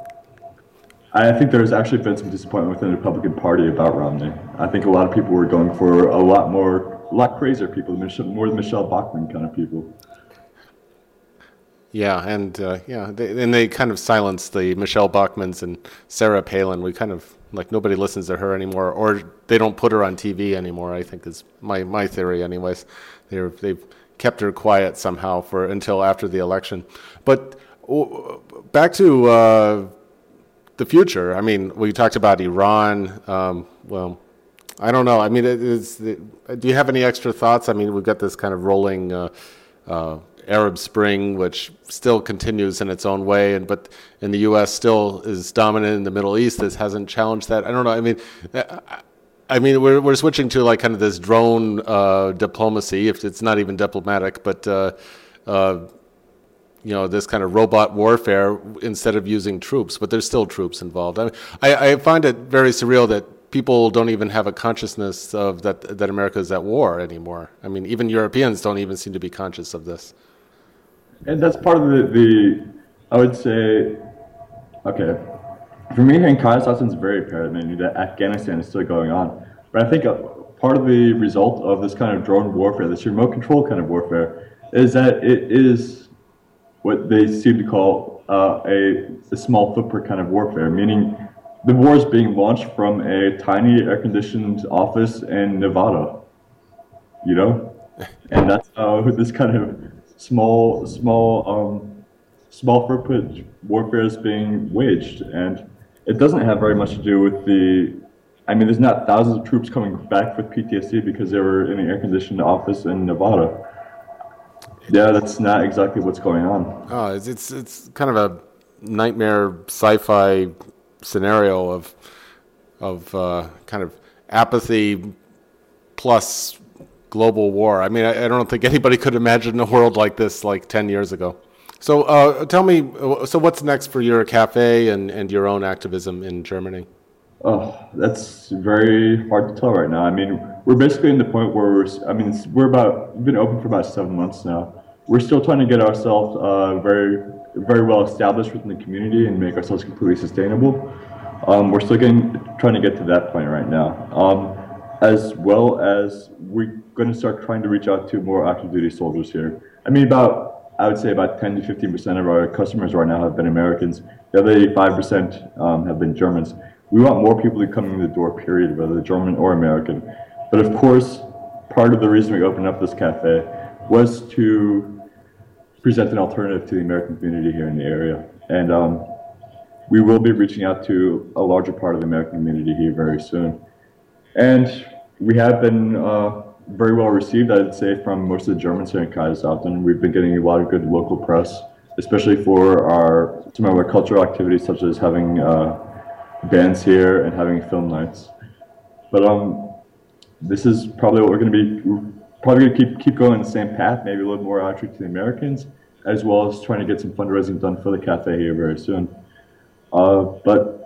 I think there's actually been some disappointment within the Republican Party about Romney. I think a lot of people were going for a lot more, a lot crazier people, more Michele Bachmann kind of people. Yeah, and uh, yeah, they, and they kind of silenced the Michele Bachmanns and Sarah Palin. We kind of like nobody listens to her anymore, or they don't put her on TV anymore. I think is my my theory, anyways. They're they've kept her quiet somehow for until after the election. But back to uh, the future. I mean, we talked about Iran. Um, well, I don't know. I mean, it is. do you have any extra thoughts? I mean, we've got this kind of rolling uh, uh, Arab Spring, which still continues in its own way, and but in the U.S. still is dominant in the Middle East. This hasn't challenged that. I don't know. I mean. I, mean, we're we're switching to like kind of this drone uh, diplomacy, if it's not even diplomatic, but uh, uh, you know, this kind of robot warfare instead of using troops, but there's still troops involved. I, mean, I, I find it very surreal that people don't even have a consciousness of that that America is at war anymore. I mean, even Europeans don't even seem to be conscious of this. And that's part of the, the I would say, okay, for me here in Kaiserslautern, it's very mean, that Afghanistan is still going on. But I think a, part of the result of this kind of drone warfare, this remote control kind of warfare, is that it is what they seem to call uh, a, a small footprint kind of warfare, meaning the war is being launched from a tiny air-conditioned office in Nevada. You know, and that's how this kind of small, small um, small footprint warfare is being waged, and it doesn't have very much to do with the. I mean, there's not thousands of troops coming back with PTSD because they were in an air-conditioned office in Nevada. Yeah, that's not exactly what's going on. Oh, it's, it's it's kind of a nightmare sci-fi scenario of of uh, kind of apathy plus global war. I mean, I, I, don't think anybody could imagine a world like this like ten years ago. So, uh, tell me, so what's next for your cafe and, and your own activism in Germany? Oh, that's very hard to tell right now. I mean, we're basically in the point where we're, I mean, we're about, we've been open for about seven months now. We're still trying to get ourselves uh, very, very well established within the community and make ourselves completely sustainable. Um, we're still getting, trying to get to that point right now. Um, as well as we're going to start trying to reach out to more active duty soldiers here. I mean, about, I would say about 10 to 15% of our customers right now have been Americans. The other 85% um, have been Germans. We want more people to come in the door, period, whether German or American. But of course, part of the reason we opened up this cafe was to present an alternative to the American community here in the area. And um, we will be reaching out to a larger part of the American community here very soon. And we have been uh, very well received, I'd say, from most of the Germans here in Kaiserslautern. We've been getting a lot of good local press, especially for our some of our cultural activities, such as having uh, bands here and having film nights. But um, this is probably what we're going to be. Probably going to keep keep going the same path, maybe a little more outreach to the Americans, as well as trying to get some fundraising done for the cafe here very soon. Uh, but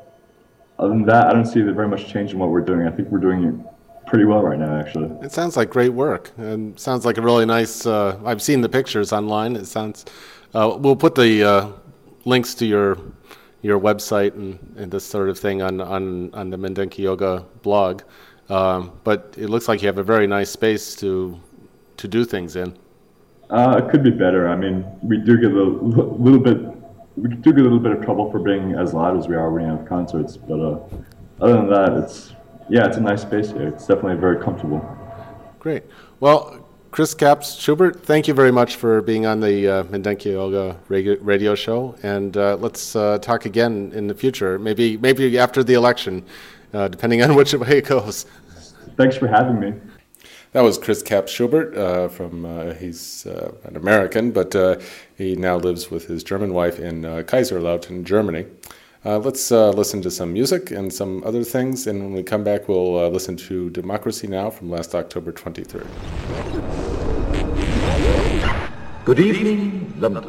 other than that, I don't see very much change in what we're doing. I think we're doing it pretty well right now, actually. It sounds like great work, and sounds like a really nice. Uh, I've seen the pictures online. It sounds. Uh, we'll put the uh, links to your your website and, and this sort of thing on, on, on the Mindenki Joga blog. Um, but it looks like you have a very nice space to to do things in. Uh, it could be better. I mean, we do get a little, bit, we do get a little bit of trouble for being as loud as we are when we have concerts. But uh, other than that, it's yeah, it's a nice space here. It's definitely very comfortable. Great. Well, Chris Capps Schubert, thank you very much for being on the uh, Mindenki radio show, and uh, let's uh, talk again in the future. Maybe maybe after the election, uh, depending on which way it goes. Thanks for having me. That was Chris Capps Schubert uh, from. Uh, he's uh, an American, but he now lives with his German wife in Kaiserslautern, Germany. let's listen to some music and some other things, and when we come back, we'll listen to "Democracy Now" from last October 23rd. Good evening, London.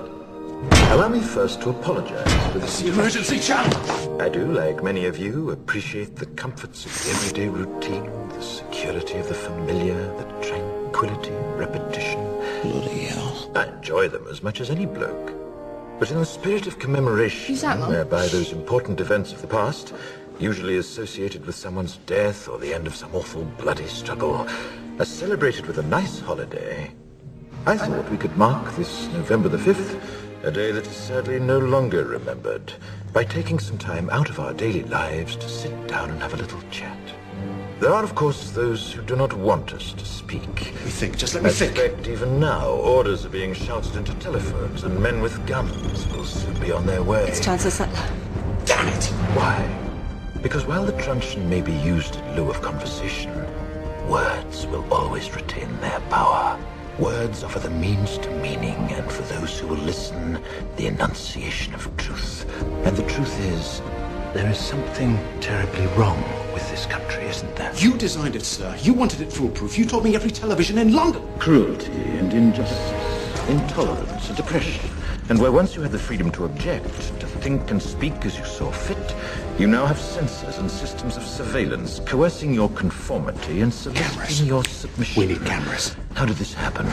Allow me first to apologize for this emergency channel. I do, like many of you, appreciate the comforts of everyday routine, the security of the familiar, the tranquility repetition. Bloody hell. I enjoy them as much as any bloke. But in the spirit of commemoration, whereby those important events of the past, usually associated with someone's death or the end of some awful bloody struggle, are celebrated with a nice holiday, I thought we could mark this November the 5th, a day that is sadly no longer remembered, by taking some time out of our daily lives to sit down and have a little chat. There are, of course, those who do not want us to speak. We think, just let me I think. Expect even now, orders are being shouted into telephones, and men with guns will soon be on their way. It's Chancellor Sutler. Damn it! Why? Because while the truncheon may be used in lieu of conversation, words will always retain their power. Words offer the means to meaning, and for those who will listen, the enunciation of truth. And the truth is, there is something terribly wrong with this country, isn't there? You designed it, sir. You wanted it foolproof. You told me every television in London. Cruelty and injustice, intolerance and oppression. And where once you had the freedom to object, to think and speak as you saw fit, you now have censors and systems of surveillance coercing your conformity and soliciting cameras. your submission. We need cameras. How did this happen?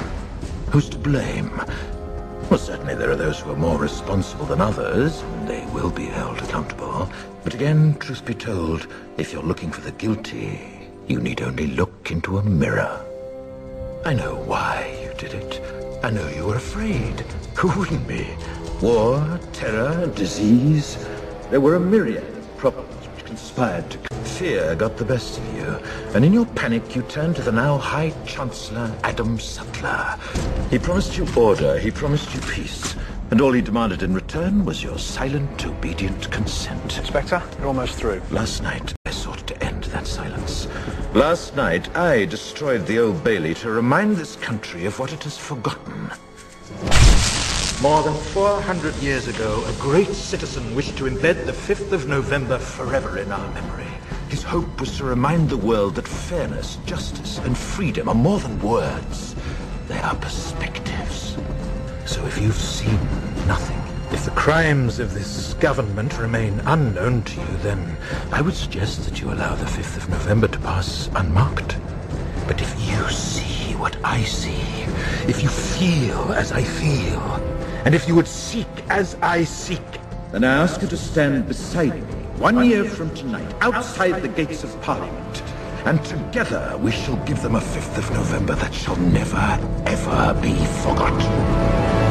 Who's to blame? Well, certainly there are those who are more responsible than others, and they will be held accountable. But again, truth be told, if you're looking for the guilty, you need only look into a mirror. I know why you did it. I know you were afraid. Who wouldn't be? War, terror, disease. There were a myriad of problems conspired to. Fear got the best of you, and in your panic you turned to the now High Chancellor Adam Sutler. He promised you order, he promised you peace, And all he demanded in return was your silent, obedient consent. Inspector, you're almost through. Last night, I sought to end that silence. Last night, I destroyed the Old Bailey to remind this country of what it has forgotten. More than 400 years ago, a great citizen wished to embed the 5th of November forever in our memory. His hope was to remind the world that fairness, justice, and freedom are more than words. They are perspectives. So if you've seen nothing, If the crimes of this government remain unknown to you, then I would suggest that you allow the 5th of November to pass unmarked. But if you see what I see, if you feel as I feel, and if you would seek as I seek, then I ask you to stand beside me one year from tonight, outside the gates of Parliament. And together we shall give them a 5th of November that shall never, ever be forgotten.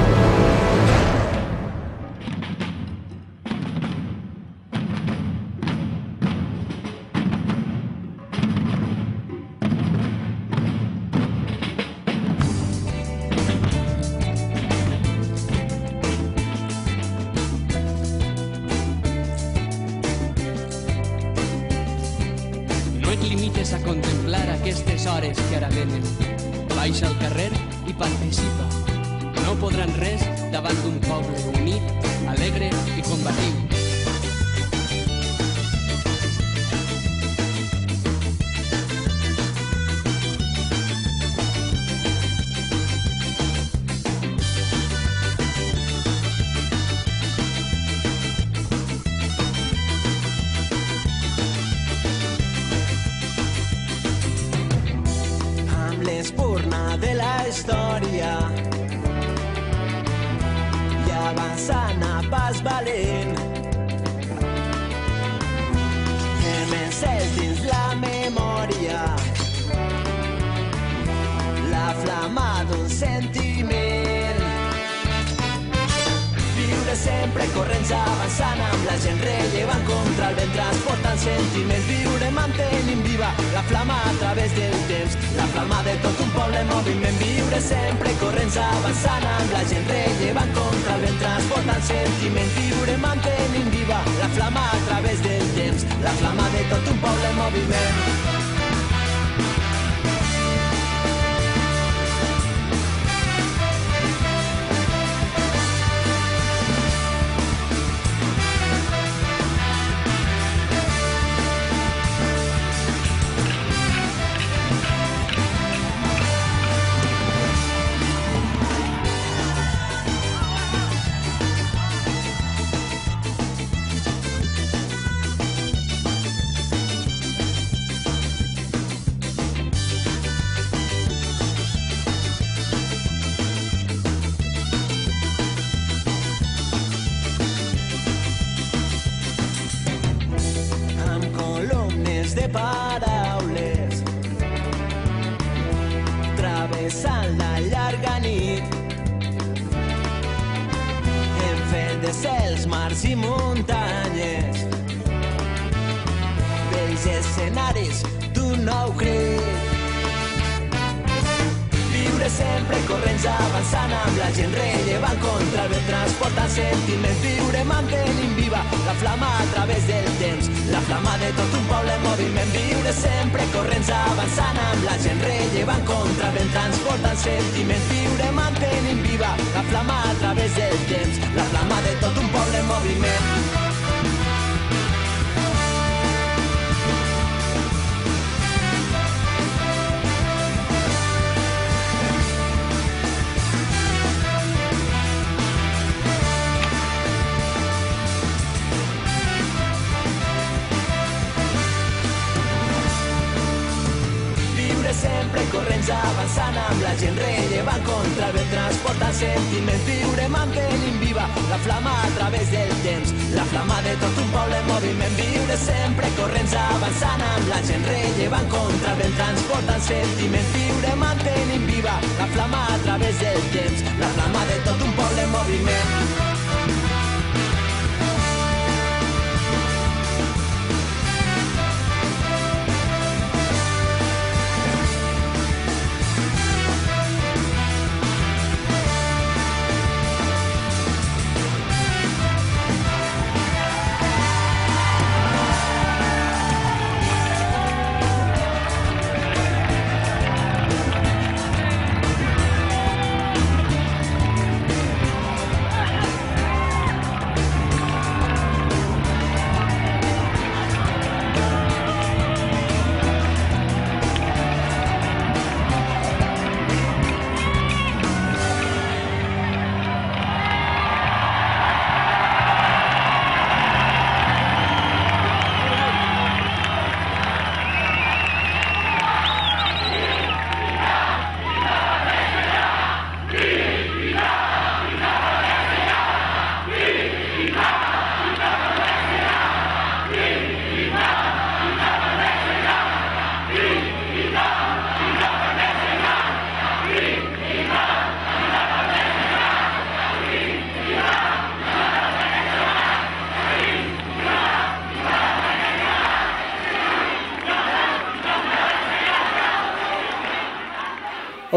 La flama a través del temps. La flama de tot un poble en moviment. Viure sempre corrents avançant amb la gent rellevant contra vent transportant sentiments viure mantenint viva la flama a través del temps. La flama de tot un poble en moviment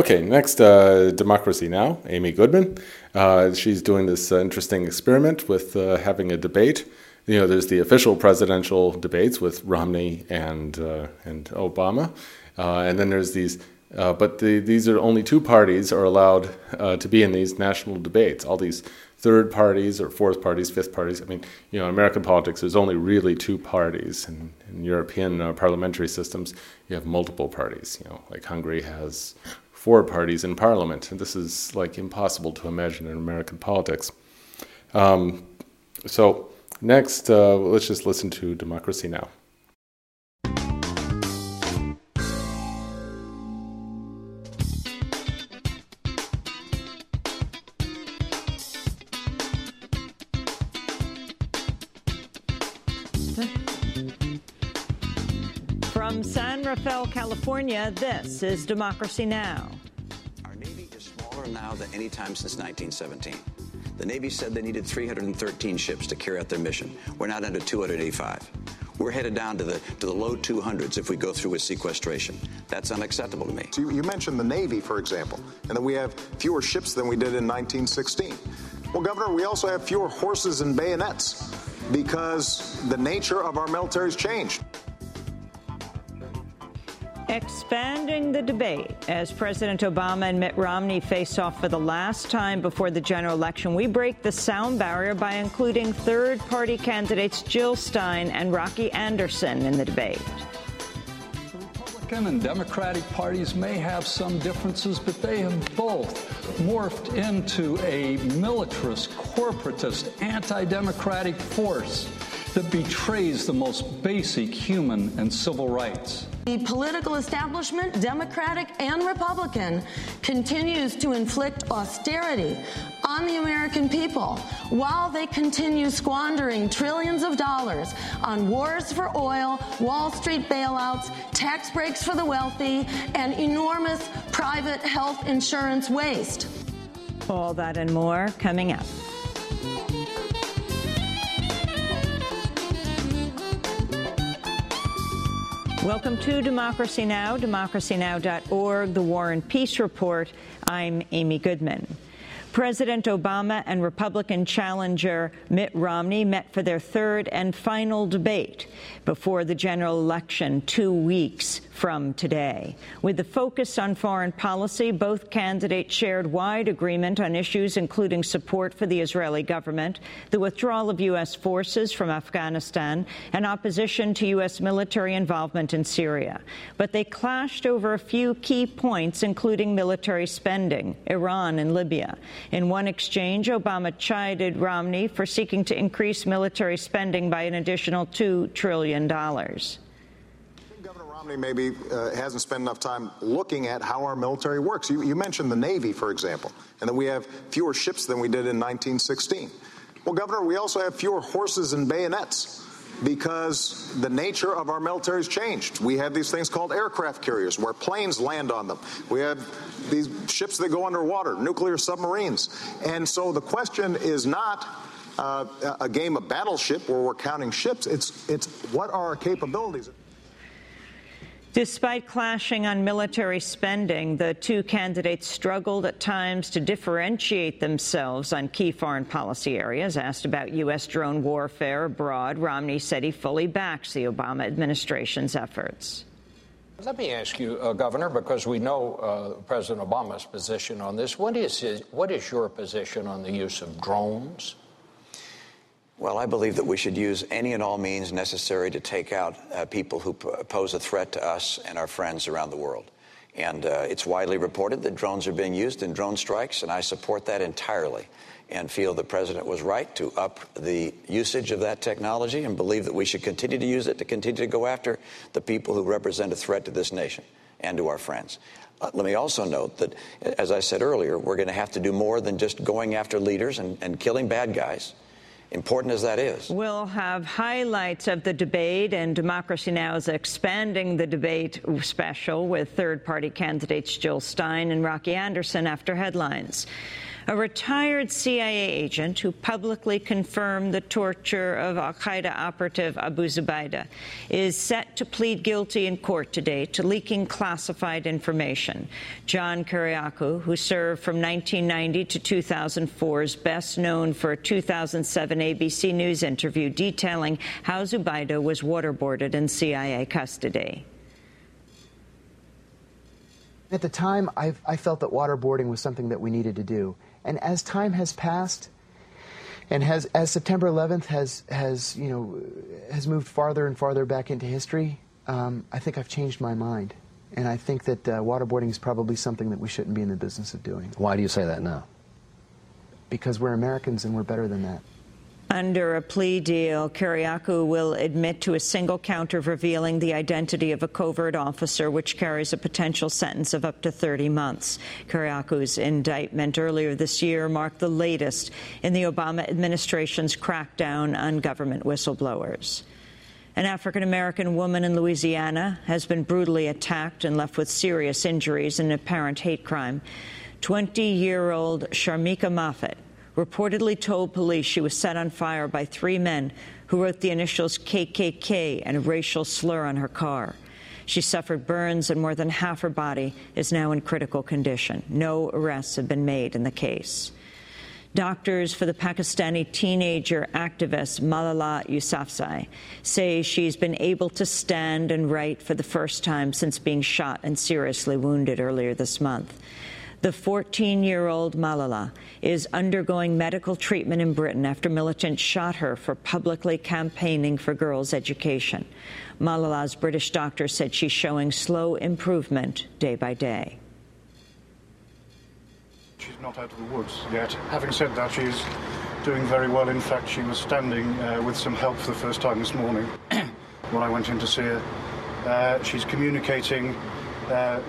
Okay, next, uh, Democracy Now!, Amy Goodman. Uh, she's doing this uh, interesting experiment with uh, having a debate. You know, there's the official presidential debates with Romney and uh, and Obama, uh, and then there's these. but the, these are only two parties are allowed to be in these national debates. All these third parties or fourth parties, fifth parties. I mean, you know, American politics, there's only really two parties. And in European uh, parliamentary systems, you have multiple parties. You know, like Hungary has four parties in parliament, and this is like impossible to imagine in American politics. Um, so next, uh, let's just listen to Democracy Now! San California, this is Democracy Now! Our Navy is smaller now than any time since 1917. The Navy said they needed 313 ships to carry out their mission. We're now down to 285. We're headed down to the to the low 200s if we go through with sequestration. That's unacceptable to me. So you, you mentioned the Navy, for example, and that we have fewer ships than we did in 1916. Well, Governor, we also have fewer horses and bayonets because the nature of our military's changed. Expanding the debate as President Obama and Mitt Romney face off for the last time before the general election, we break the sound barrier by including third party candidates Jill Stein and Rocky Anderson in the debate. The Republican and Democratic parties may have some differences, but they have both morphed into a militarist, corporatist, anti democratic force that betrays the most basic human and civil rights. The political establishment, Democratic and Republican, continues to inflict austerity on the American people while they continue squandering trillions of dollars on wars for oil, Wall Street bailouts, tax breaks for the wealthy, and enormous private health insurance waste. All that and more coming up. Welcome to Democracy Now!, democracynow.org, the War and Peace Report. I'm Amy Goodman. President Obama and Republican challenger Mitt Romney met for their third and final debate before the general election two weeks from today. With the focus on foreign policy, both candidates shared wide agreement on issues including support for the Israeli government, the withdrawal of U.S. forces from Afghanistan, and opposition to U.S. military involvement in Syria. But they clashed over a few key points, including military spending, Iran, and Libya. In one exchange, Obama chided Romney for seeking to increase military spending by an additional $2 trillion. Governor Romney maybe uh, hasn't spent enough time looking at how our military works. You, you mentioned the Navy, for example, and that we have fewer ships than we did in 1916. Well, Governor, we also have fewer horses and bayonets because the nature of our military has changed. We have these things called aircraft carriers where planes land on them. We have these ships that go underwater, nuclear submarines. And so the question is not uh, a game of battleship where we're counting ships. It's, it's what are our capabilities? Despite clashing on military spending, the two candidates struggled at times to differentiate themselves on key foreign policy areas. Asked about U.S. drone warfare abroad, Romney said he fully backs the Obama administration's efforts. Let me ask you, uh, Governor, because we know uh, President Obama's position on this. What is, his, what is your position on the use of drones? Well, I believe that we should use any and all means necessary to take out uh, people who p- pose a threat to us and our friends around the world. And uh, it's widely reported that drones are being used in drone strikes, and I support that entirely and feel the president was right to up the usage of that technology and believe that we should continue to use it to continue to go after the people who represent a threat to this nation and to our friends. Uh, let me also note that, as I said earlier, we're going to have to do more than just going after leaders and, and killing bad guys important as that is. We'll have highlights of the debate, and Democracy Now! is expanding the debate special with third party candidates Jill Stein and Rocky Anderson after headlines a retired CIA agent who publicly confirmed the torture of Al Qaeda operative Abu Zubaydah, is set to plead guilty in court today to leaking classified information. John Kiriakou, who served from 1990 to 2004, is best known for a 2007 ABC News interview detailing how Zubaydah was waterboarded in CIA custody. At the time, I, I, felt that waterboarding was something that we needed to do. And as time has passed, and has, as September 11th has, has, you know, has moved farther and farther back into history, um, I think I've changed my mind. And I think that uh, waterboarding is probably something that we shouldn't be in the business of doing. Why do you say that now? Because we're Americans and we're better than that. Under a plea deal, Kiriakou will admit to a single count of revealing the identity of a covert officer, which carries a potential sentence of up to 30 months. Kiriakou's indictment earlier this year marked the latest in the Obama administration's crackdown on government whistleblowers. An African American woman in Louisiana has been brutally attacked and left with serious injuries in an apparent hate crime. 20 year old Sharmeka Moffitt reportedly told police she was set on fire by three men who wrote the initials KKK and a racial slur on her car. She suffered burns and more than half her body is now in critical condition. No arrests have been made in the case. Doctors for the Pakistani teenager activist Malala Yousafzai say she's been able to stand and write for the first time since being shot and seriously wounded earlier this month. The 14 year old Malala is undergoing medical treatment in Britain after militants shot her for publicly campaigning for girls' education. Malala's British doctor said she's showing slow improvement day by day. She's not out of the woods yet. Having said that, she's doing very well. In fact, she was standing uh, with some help for the first time this morning when I went in to see her. Uh, she's communicating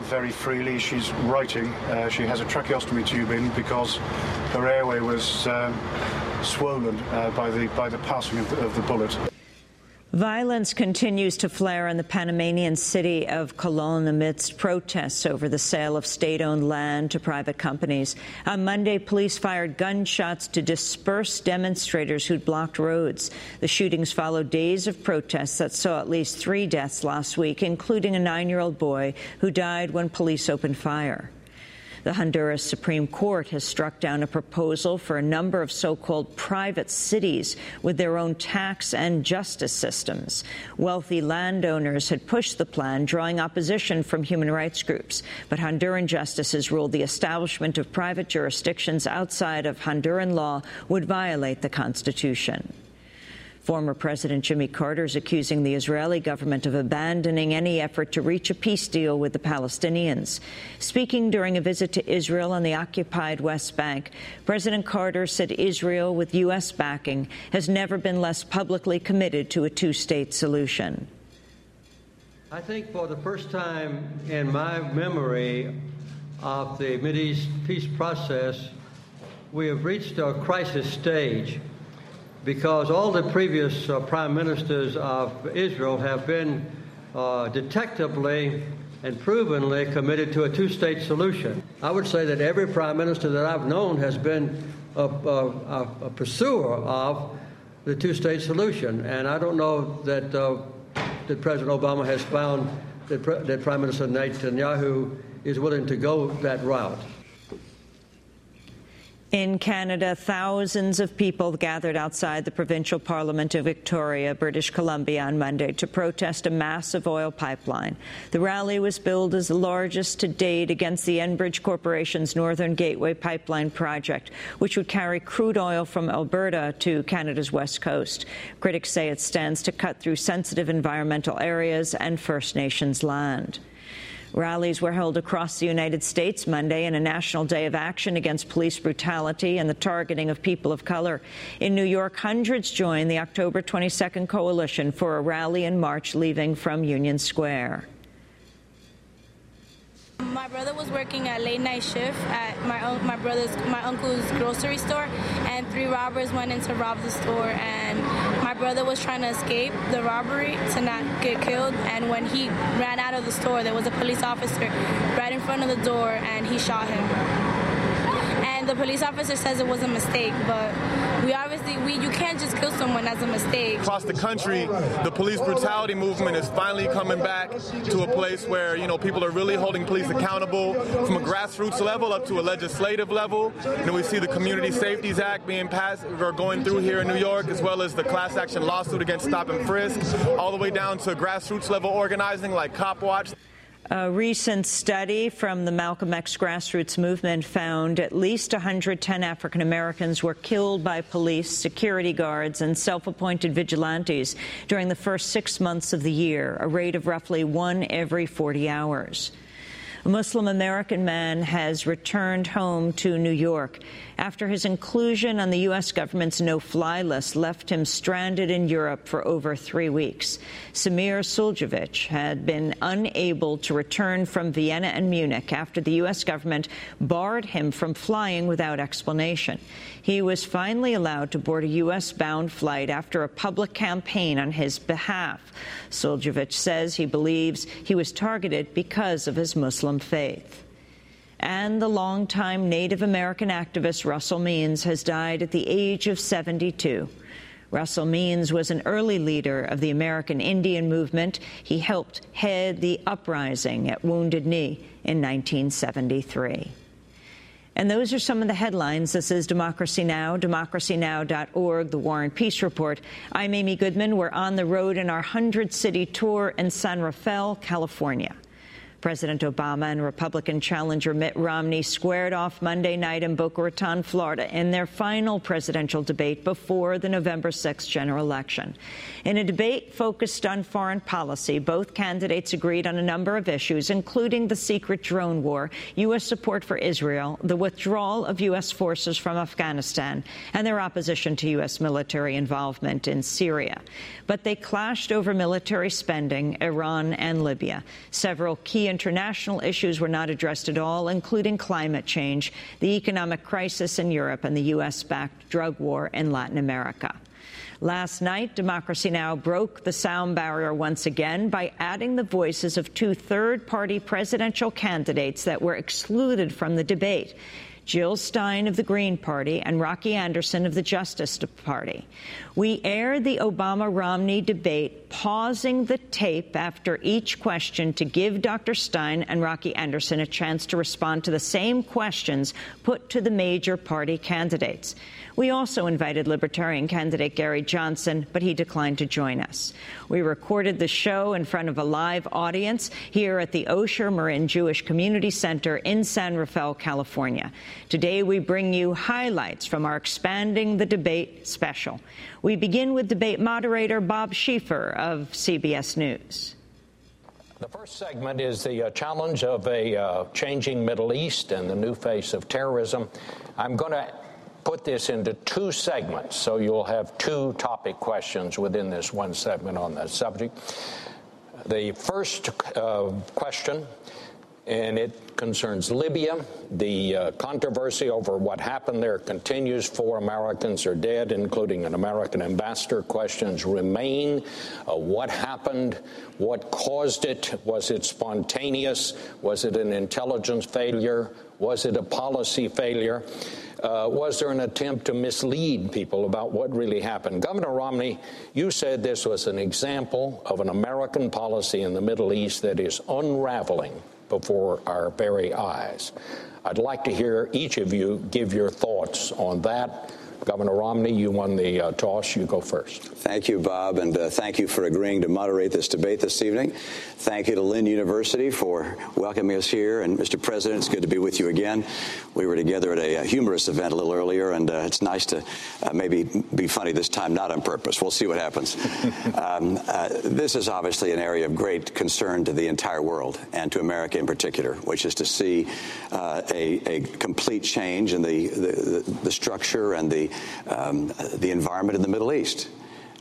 very freely. She's writing. Uh, she has a tracheostomy tube in because her airway was um, swollen uh, by the by the passing of the, of the bullet. Violence continues to flare in the Panamanian city of Colon amidst protests over the sale of state owned land to private companies. On Monday, police fired gunshots to disperse demonstrators who'd blocked roads. The shootings followed days of protests that saw at least three deaths last week, including a nine year old boy who died when police opened fire. The Honduras Supreme Court has struck down a proposal for a number of so-called private cities with their own tax and justice systems. Wealthy landowners had pushed the plan, drawing opposition from human rights groups. But Honduran justices ruled the establishment of private jurisdictions outside of Honduran law would violate the Constitution. Former President Jimmy Carter is accusing the Israeli government of abandoning any effort to reach a peace deal with the Palestinians. Speaking during a visit to Israel on the occupied West Bank, President Carter said Israel, with U.S. backing, has never been less publicly committed to a two-state solution. I think for the first time in my memory of the Mideast peace process, we have reached a crisis stage because all the previous uh, prime ministers of Israel have been uh, detectably and provenly committed to a two state solution. I would say that every prime minister that I've known has been a, a, a pursuer of the two state solution. And I don't know that, uh, that President Obama has found that, that Prime Minister Netanyahu is willing to go that route. In Canada, thousands of people gathered outside the provincial parliament of Victoria, British Columbia, on Monday to protest a massive oil pipeline. The rally was billed as the largest to date against the Enbridge Corporation's Northern Gateway pipeline project, which would carry crude oil from Alberta to Canada's west coast. Critics say it stands to cut through sensitive environmental areas and First Nations land. Rallies were held across the United States Monday in a national day of action against police brutality and the targeting of people of color. In New York, hundreds joined the October 22nd coalition for a rally in march leaving from Union Square. my brother was working a late night shift at my my brother's my uncle's grocery store, and three robbers went in to rob the store. And my brother was trying to escape the robbery to not get killed. And when he ran out of the store, there was a police officer right in front of the door, and he shot him the police officer says it was a mistake, but we obviously we you can't just kill someone as a mistake. Across the country, the police brutality movement is finally coming back to a place where you know people are really holding police accountable from a grassroots level up to a legislative level. And we see the Community Safeties Act being passed or going through here in New York, as well as the class action lawsuit against Stop and Frisk, all the way down to grassroots level organizing like Cop Watch. A recent study from the Malcolm X grassroots movement found at least 110 African Americans were killed by police, security guards, and self appointed vigilantes during the first six months of the year, a rate of roughly one every 40 hours. A Muslim American man has returned home to New York after his inclusion on the U.S. government's no-fly list left him stranded in Europe for over three weeks. Samir Suljovic had been unable to return from Vienna and Munich after the U.S. government barred him from flying without explanation. He was finally allowed to board a U.S.-bound flight after a public campaign on his behalf. Suljovic says he believes he was targeted because of his Muslim faith. And the longtime Native American activist Russell Means has died at the age of 72. Russell Means was an early leader of the American Indian movement. He helped head the uprising at Wounded Knee in 1973. And those are some of the headlines. This is Democracy Now!, democracynow.org, The War and Peace Report. I'm Amy Goodman. We're on the road in our 100-city tour in San Rafael, California. President Obama and Republican challenger Mitt Romney squared off Monday night in Boca Raton, Florida, in their final presidential debate before the November 6th general election. In a debate focused on foreign policy, both candidates agreed on a number of issues, including the secret drone war, U.S. support for Israel, the withdrawal of U.S. forces from Afghanistan, and their opposition to U.S. military involvement in Syria. But they clashed over military spending, Iran, and Libya. Several key international issues were not addressed at all, including climate change, the economic crisis in Europe, and the U.S.-backed drug war in Latin America. Last night, Democracy Now! broke the sound barrier once again by adding the voices of two third-party presidential candidates that were excluded from the debate. Jill Stein of the Green Party and Rocky Anderson of the Justice Party. We aired the Obama-Romney debate, pausing the tape after each question to give Dr. Stein and Rocky Anderson a chance to respond to the same questions put to the major party candidates. We also invited Libertarian candidate Gary Johnson, but he declined to join us. We recorded the show in front of a live audience here at the Osher Marin Jewish Community Center in San Rafael, California. Today, we bring you highlights from our Expanding the Debate special. We begin with debate moderator Bob Schieffer of CBS News. The first segment is the uh, challenge of a uh, changing Middle East and the new face of terrorism. I'm going to put this into two segments, so you'll have two topic questions within this one segment on that subject. The first uh, question, and it concerns Libya. The uh, controversy over what happened there continues. Four Americans are dead, including an American ambassador. Questions remain. Uh, what happened? What caused it? Was it spontaneous? Was it an intelligence failure? Was it a policy failure? Uh, was there an attempt to mislead people about what really happened? Governor Romney, you said this was an example of an American policy in the Middle East that is unraveling before our very eyes. I'd like to hear each of you give your thoughts on that Governor Romney, you won the uh, toss. You go first. Thank you, Bob, and uh, thank you for agreeing to moderate this debate this evening. Thank you to Lynn University for welcoming us here. And Mr. President, it's good to be with you again. We were together at a, a humorous event a little earlier, and uh, it's nice to uh, maybe be funny this time, not on purpose. We'll see what happens. um, uh, this is obviously an area of great concern to the entire world and to America in particular, which is to see uh, a, a, complete change in the, the, the structure and the um, the environment in the Middle East.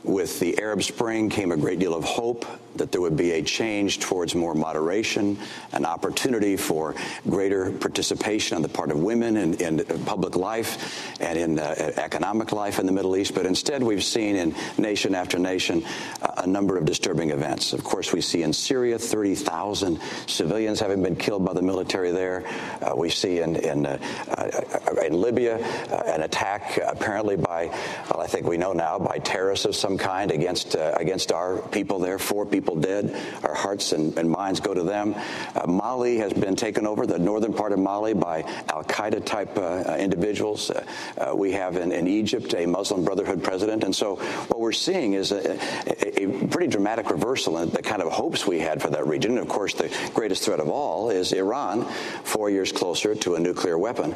With the Arab Spring came a great deal of hope that there would be a change towards more moderation, an opportunity for greater participation on the part of women in, in public life and in uh, economic life in the Middle East. But instead, we've seen in nation after nation uh, a number of disturbing events. Of course, we see in Syria 30,000 civilians having been killed by the military there. Uh, we see in in, uh, uh, in Libya uh, an attack apparently by, well, I think we know now, by terrorists of some kind against against our people there. Four people people dead. Our hearts and, and minds go to them. Uh, Mali has been taken over, the northern part of Mali, by Al Qaeda type uh, individuals. Uh, uh, we have in, in, Egypt a Muslim Brotherhood president. And so what we're seeing is a, a, a, pretty dramatic reversal in the kind of hopes we had for that region. And of course, the greatest threat of all is Iran, four years closer to a nuclear weapon.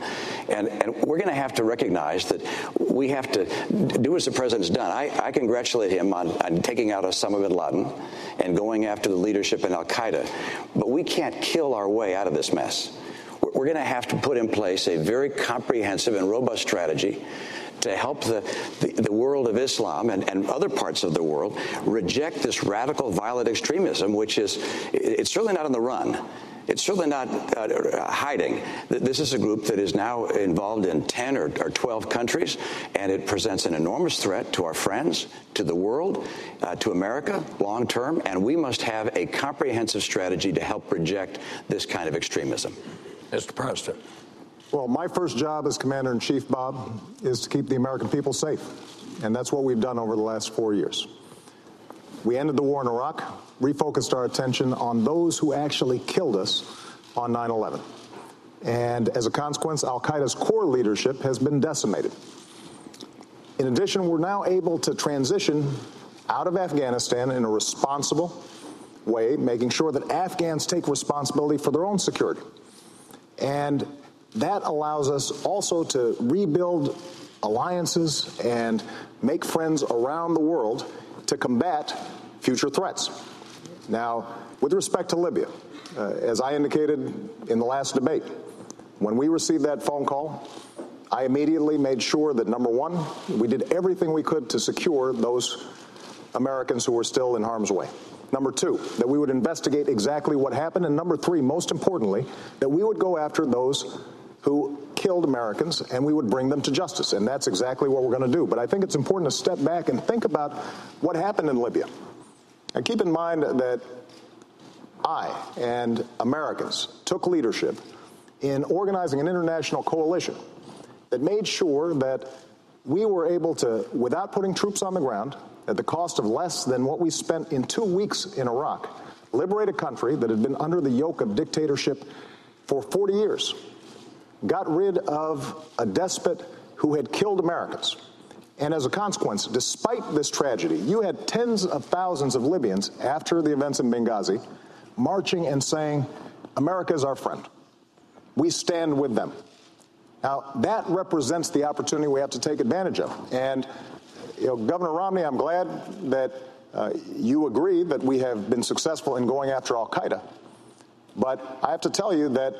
And, and we're going to have to recognize that we have to do as the president's done. I, I congratulate him on, on taking out Osama bin Laden and going after the leadership in Al Qaeda. But we can't kill our way out of this mess. We're going to have to put in place a very comprehensive and robust strategy to help the, the, the, world of Islam and, and other parts of the world reject this radical violent extremism, which is, it's certainly not on the run. It's certainly not uh, hiding. This is a group that is now involved in 10 or, or 12 countries, and it presents an enormous threat to our friends, to the world, uh, to America long term, and we must have a comprehensive strategy to help reject this kind of extremism. Mr. President. Well, my first job as Commander in Chief, Bob, is to keep the American people safe. And that's what we've done over the last four years. We ended the war in Iraq, refocused our attention on those who actually killed us on 9 11. And as a consequence, Al Qaeda's core leadership has been decimated. In addition, we're now able to transition out of Afghanistan in a responsible way, making sure that Afghans take responsibility for their own security. And that allows us also to rebuild alliances and make friends around the world to combat future threats. Now, with respect to Libya, uh, as I indicated in the last debate, when we received that phone call, I immediately made sure that number one, we did everything we could to secure those Americans who were still in harm's way. Number two, that we would investigate exactly what happened. And number three, most importantly, that we would go after those who killed Americans and we would bring them to justice. And that's exactly what we're going to do. But I think it's important to step back and think about what happened in Libya. And keep in mind that I and Americans took leadership in organizing an international coalition that made sure that we were able to, without putting troops on the ground, at the cost of less than what we spent in two weeks in Iraq, liberate a country that had been under the yoke of dictatorship for 40 years, got rid of a despot who had killed Americans and as a consequence, despite this tragedy, you had tens of thousands of Libyans after the events in Benghazi marching and saying, America is our friend. We stand with them. Now, that represents the opportunity we have to take advantage of. And, you know, Governor Romney, I'm glad that uh, you agree that we have been successful in going after Al Qaeda. But I have to tell you that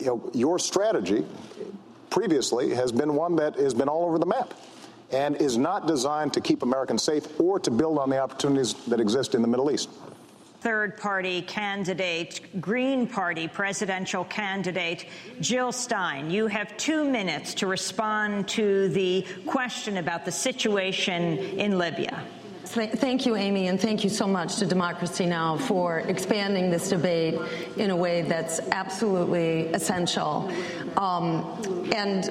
you know, your strategy previously has been one that has been all over the map and is not designed to keep Americans safe or to build on the opportunities that exist in the Middle East. Third party candidate, Green Party presidential candidate Jill Stein. You have two minutes to respond to the question about the situation in Libya. Thank you, Amy, and thank you so much to Democracy Now! for expanding this debate in a way that's absolutely essential. Um, and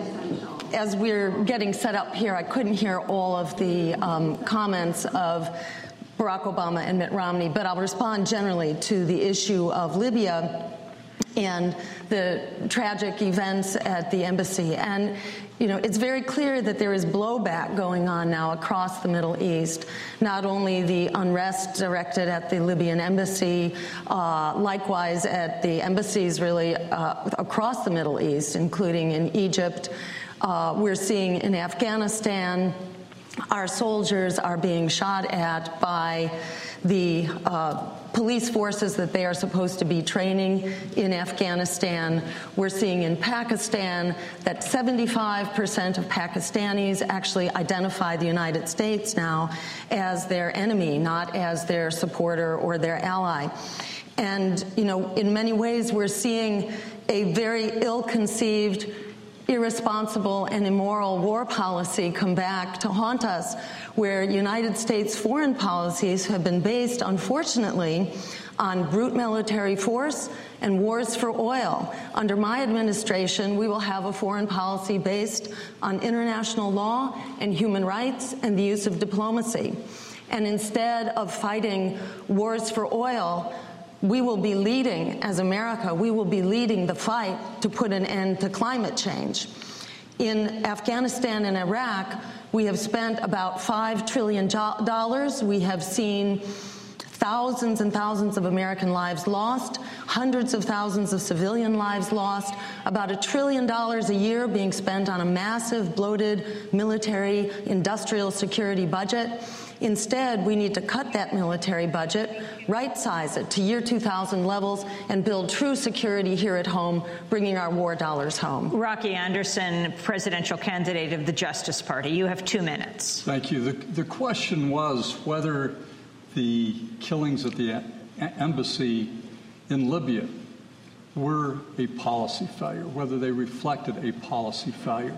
as we're getting set up here, I couldn't hear all of the um, comments of Barack Obama and Mitt Romney, but I'll respond generally to the issue of Libya and the tragic events at the embassy. And, you know, it's very clear that there is blowback going on now across the Middle East. Not only the unrest directed at the Libyan embassy, uh, likewise at the embassies really uh, across the Middle East, including in Egypt. Uh, we're seeing in Afghanistan, our soldiers are being shot at by the uh, police forces that they are supposed to be training in Afghanistan. We're seeing in Pakistan that 75% of Pakistanis actually identify the United States now as their enemy, not as their supporter or their ally. And, you know, in many ways, we're seeing a very ill conceived, irresponsible, and immoral war policy come back to haunt us, where United States foreign policies have been based, unfortunately, on brute military force and wars for oil. Under my administration, we will have a foreign policy based on international law and human rights and the use of diplomacy. And instead of fighting wars for oil, we will be leading, as America, we will be leading the fight to put an end to climate change. In Afghanistan and Iraq, we have spent about $5 trillion. We have seen thousands and thousands of American lives lost, hundreds of thousands of civilian lives lost, about a trillion dollars a year being spent on a massive, bloated military industrial security budget. Instead, we need to cut that military budget, right size it to year 2000 levels, and build true security here at home, bringing our war dollars home. Rocky Anderson, presidential candidate of the Justice Party. You have two minutes. Thank you. The, the question was whether the killings at the embassy in Libya were a policy failure, whether they reflected a policy failure.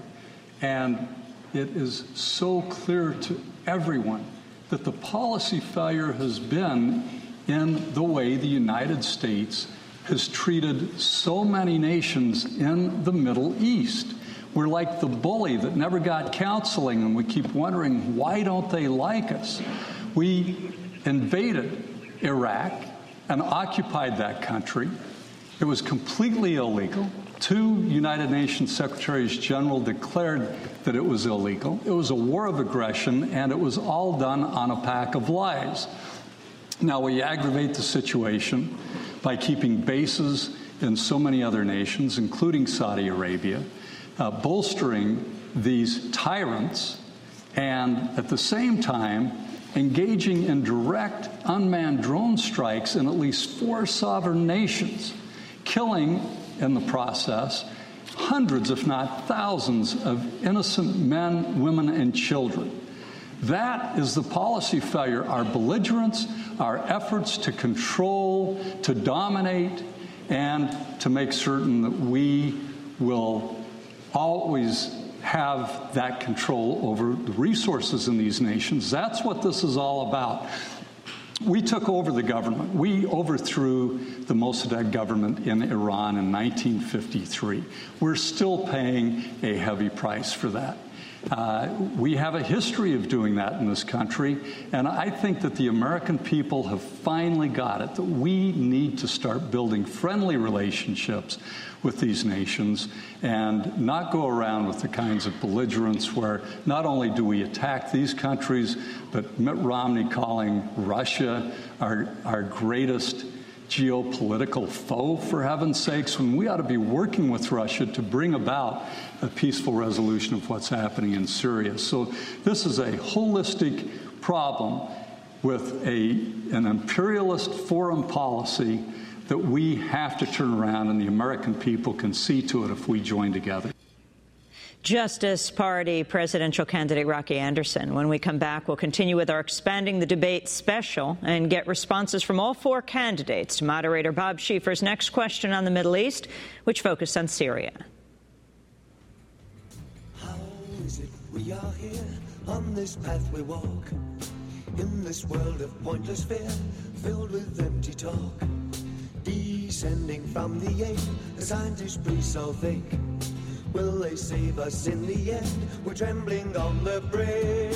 And it is so clear to everyone that the policy failure has been in the way the United States has treated so many nations in the Middle East. We're like the bully that never got counseling, and we keep wondering why don't they like us? We invaded Iraq and occupied that country. It was completely illegal. Two United Nations Secretaries General declared that it was illegal. It was a war of aggression, and it was all done on a pack of lies. Now, we aggravate the situation by keeping bases in so many other nations, including Saudi Arabia, uh, bolstering these tyrants, and at the same time, engaging in direct unmanned drone strikes in at least four sovereign nations, killing in the process hundreds, if not thousands, of innocent men, women, and children. That is the policy failure. Our belligerence, our efforts to control, to dominate, and to make certain that we will always have that control over the resources in these nations. That's what this is all about. We took over the government. We overthrew the Mossadegh government in Iran in 1953. We're still paying a heavy price for that. Uh, we have a history of doing that in this country, and I think that the American people have finally got it that we need to start building friendly relationships with these nations and not go around with the kinds of belligerence where not only do we attack these countries, but Mitt Romney calling Russia our, our greatest geopolitical foe, for heaven's sakes, when we ought to be working with Russia to bring about a peaceful resolution of what's happening in Syria. So this is a holistic problem with a, an imperialist foreign policy that we have to turn around, and the American people can see to it if we join together. Justice Party presidential candidate Rocky Anderson. When we come back, we'll continue with our Expanding the Debate special and get responses from all four candidates to moderator Bob Schieffer's next question on the Middle East, which focused on Syria. How is it we are here on this path we walk? In this world of pointless fear, filled with empty talk. Descending from the aim, the scientists breathe so thick. Will they save us in the end? We're trembling on the brink.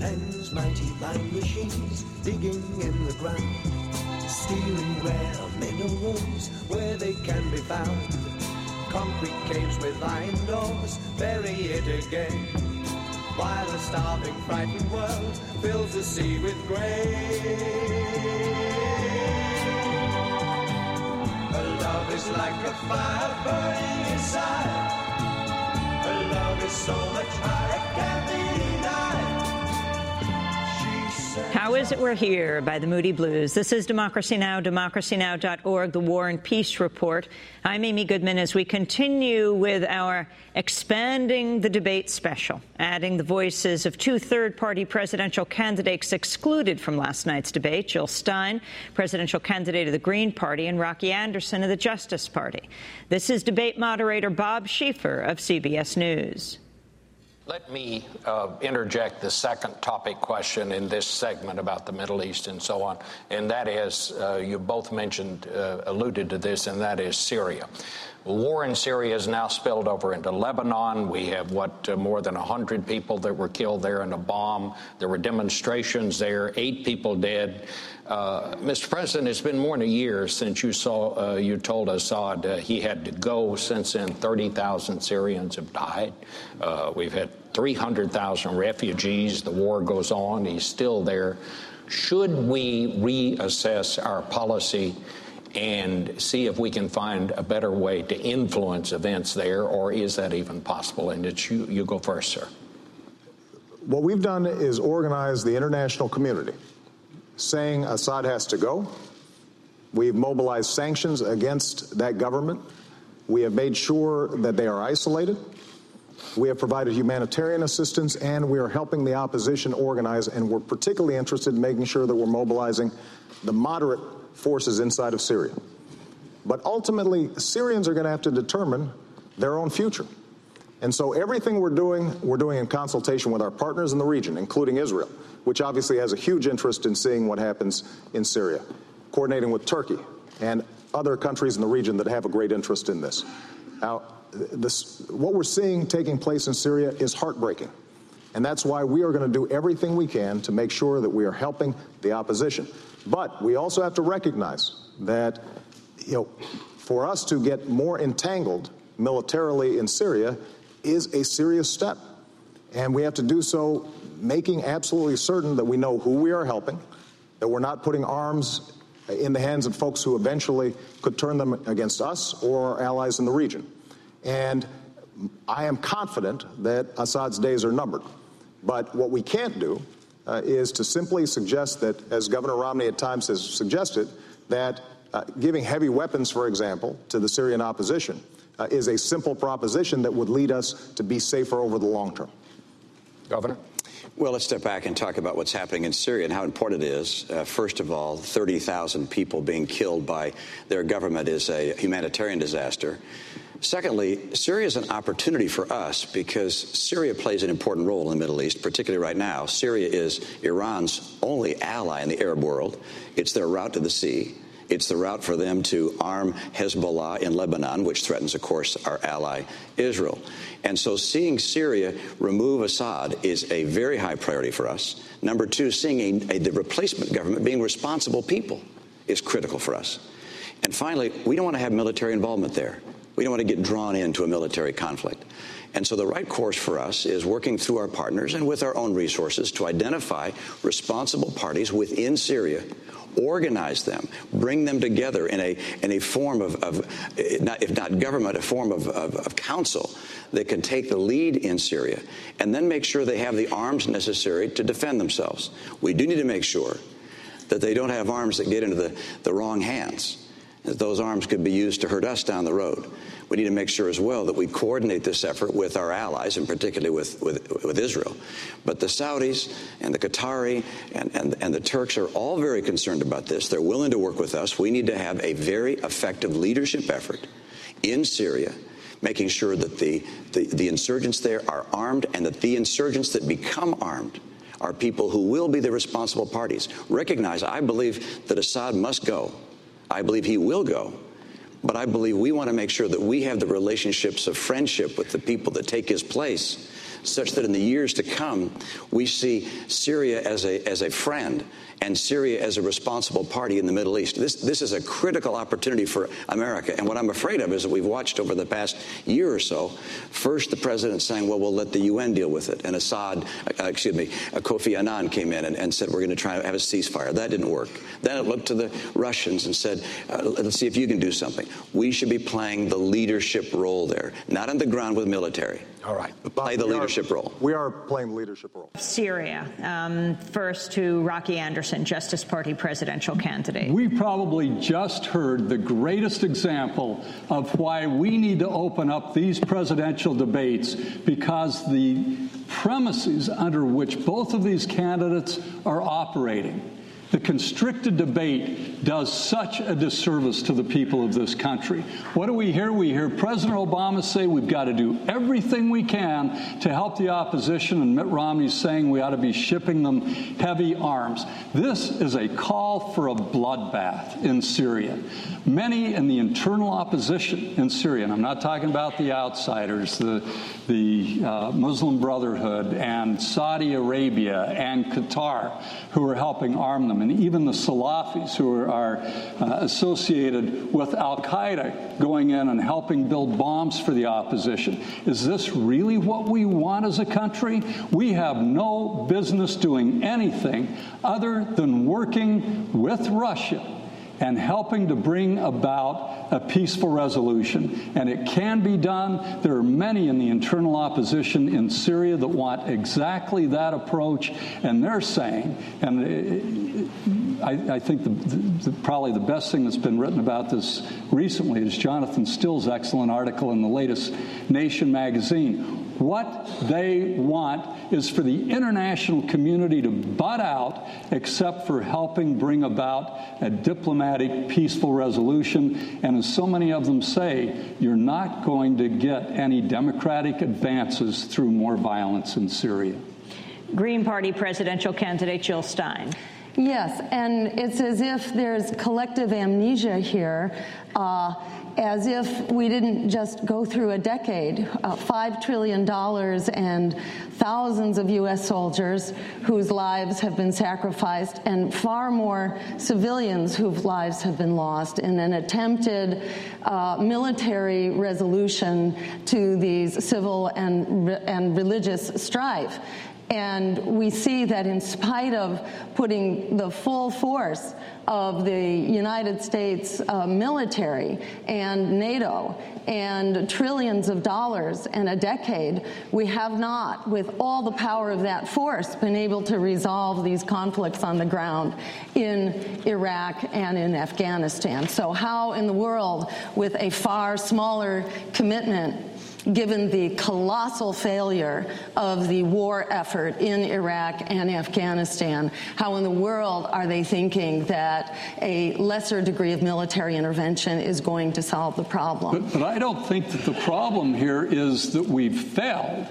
Men's mighty mind machines digging in the ground, stealing rare mineral rooms where they can be found. Concrete caves with iron doors bury it again, while a starving, frightened world fills the sea with grain. A love is like a fire burning inside. Her love is so much higher, can't be denied. How is it we're here by the Moody Blues? This is Democracy Now!, democracynow.org, the War and Peace Report. I'm Amy Goodman as we continue with our Expanding the Debate special, adding the voices of two third-party presidential candidates excluded from last night's debate, Jill Stein, presidential candidate of the Green Party, and Rocky Anderson of the Justice Party. This is debate moderator Bob Schieffer of CBS News. Let me uh, interject the second topic question in this segment about the Middle East and so on, and that is uh, you both mentioned, uh, alluded to this, and that is Syria. War in Syria has now spilled over into Lebanon. We have, what, uh, more than 100 people that were killed there in a bomb. There were demonstrations there, eight people dead. Uh, Mr. President, it's been more than a year since you saw uh, you told Assad uh, he had to go. Since then, 30,000 Syrians have died. Uh, we've had 300,000 refugees. The war goes on. He's still there. Should we reassess our policy and see if we can find a better way to influence events there, or is that even possible? And it's you, you go first, sir. What we've done is organize the international community saying Assad has to go. We've mobilized sanctions against that government. We have made sure that they are isolated. We have provided humanitarian assistance and we are helping the opposition organize. And we're particularly interested in making sure that we're mobilizing the moderate forces inside of Syria. But ultimately, Syrians are going to have to determine their own future. And so everything we're doing, we're doing in consultation with our partners in the region, including Israel, which obviously has a huge interest in seeing what happens in Syria, coordinating with Turkey and other countries in the region that have a great interest in this. Now, this, what we're seeing taking place in Syria is heartbreaking. And that's why we are going to do everything we can to make sure that we are helping the opposition. But we also have to recognize that, you know, for us to get more entangled militarily in Syria is a serious step. And we have to do so making absolutely certain that we know who we are helping, that we're not putting arms in the hands of folks who eventually could turn them against us or our allies in the region. And I am confident that Assad's days are numbered. But what we can't do uh, is to simply suggest that, as Governor Romney at times has suggested, that uh, giving heavy weapons, for example, to the Syrian opposition uh, is a simple proposition that would lead us to be safer over the long term. Governor? Well, let's step back and talk about what's happening in Syria and how important it is. Uh, first of all, 30,000 people being killed by their government is a humanitarian disaster. Secondly, Syria is an opportunity for us because Syria plays an important role in the Middle East, particularly right now. Syria is Iran's only ally in the Arab world. It's their route to the sea. It's the route for them to arm Hezbollah in Lebanon, which threatens, of course, our ally Israel. And so seeing Syria remove Assad is a very high priority for us. Number two, seeing a, a, the replacement government being responsible people is critical for us. And finally, we don't want to have military involvement there. We don't want to get drawn into a military conflict. And so the right course for us is working through our partners and with our own resources to identify responsible parties within Syria organize them, bring them together in a in a form of, of not, if not government, a form of, of, of council that can take the lead in Syria, and then make sure they have the arms necessary to defend themselves. We do need to make sure that they don't have arms that get into the, the wrong hands. That those arms could be used to hurt us down the road we need to make sure as well that we coordinate this effort with our allies, and particularly with, with, with Israel. But the Saudis and the Qatari and, and, and the Turks are all very concerned about this. They're willing to work with us. We need to have a very effective leadership effort in Syria making sure that the, the, the, insurgents there are armed and that the insurgents that become armed are people who will be the responsible parties. Recognize, I believe that Assad must go. I believe he will go. But I believe we want to make sure that we have the relationships of friendship with the people that take his place such that in the years to come, we see Syria as a, as a friend and Syria as a responsible party in the Middle East. This, this is a critical opportunity for America. And what I'm afraid of is that we've watched over the past year or so, first the president saying, well, we'll let the UN deal with it. And Assad, uh, excuse me, uh, Kofi Annan came in and, and said, we're going to try to have a ceasefire. That didn't work. Then it looked to the Russians and said, uh, let's see if you can do something. We should be playing the leadership role there, not on the ground with military. All right. Play the leadership role. We are playing the leadership role. Syria. Um, first to Rocky Anderson, Justice Party presidential candidate. We probably just heard the greatest example of why we need to open up these presidential debates because the premises under which both of these candidates are operating the constricted debate does such a disservice to the people of this country. What do we hear? We hear President Obama say we've got to do everything we can to help the opposition, and Mitt Romney's saying we ought to be shipping them heavy arms. This is a call for a bloodbath in Syria. Many in the internal opposition in Syria, and I'm not talking about the outsiders, the, the uh, Muslim Brotherhood and Saudi Arabia and Qatar, who are helping arm them and even the Salafis who are, are uh, associated with Al Qaeda going in and helping build bombs for the opposition. Is this really what we want as a country? We have no business doing anything other than working with Russia and helping to bring about a peaceful resolution. And it can be done. There are many in the internal opposition in Syria that want exactly that approach, and they're saying, and I, I think the, the, probably the best thing that's been written about this recently is Jonathan Steele's excellent article in the latest Nation magazine. What they want is for the international community to butt out, except for helping bring about a diplomatic, peaceful resolution. And as so many of them say, you're not going to get any democratic advances through more violence in Syria. Green Party presidential candidate Jill Stein. Yes, and it's as if there's collective amnesia here, uh, as if we didn't just go through a decade, uh, $5 trillion and thousands of U.S. soldiers whose lives have been sacrificed, and far more civilians whose lives have been lost in an attempted uh, military resolution to these civil and, and religious strife. And we see that in spite of putting the full force of the United States uh, military and NATO and trillions of dollars in a decade, we have not, with all the power of that force, been able to resolve these conflicts on the ground in Iraq and in Afghanistan. So, how in the world, with a far smaller commitment, given the colossal failure of the war effort in Iraq and Afghanistan. How in the world are they thinking that a lesser degree of military intervention is going to solve the problem? But, but I don't think that the problem here is that we've failed.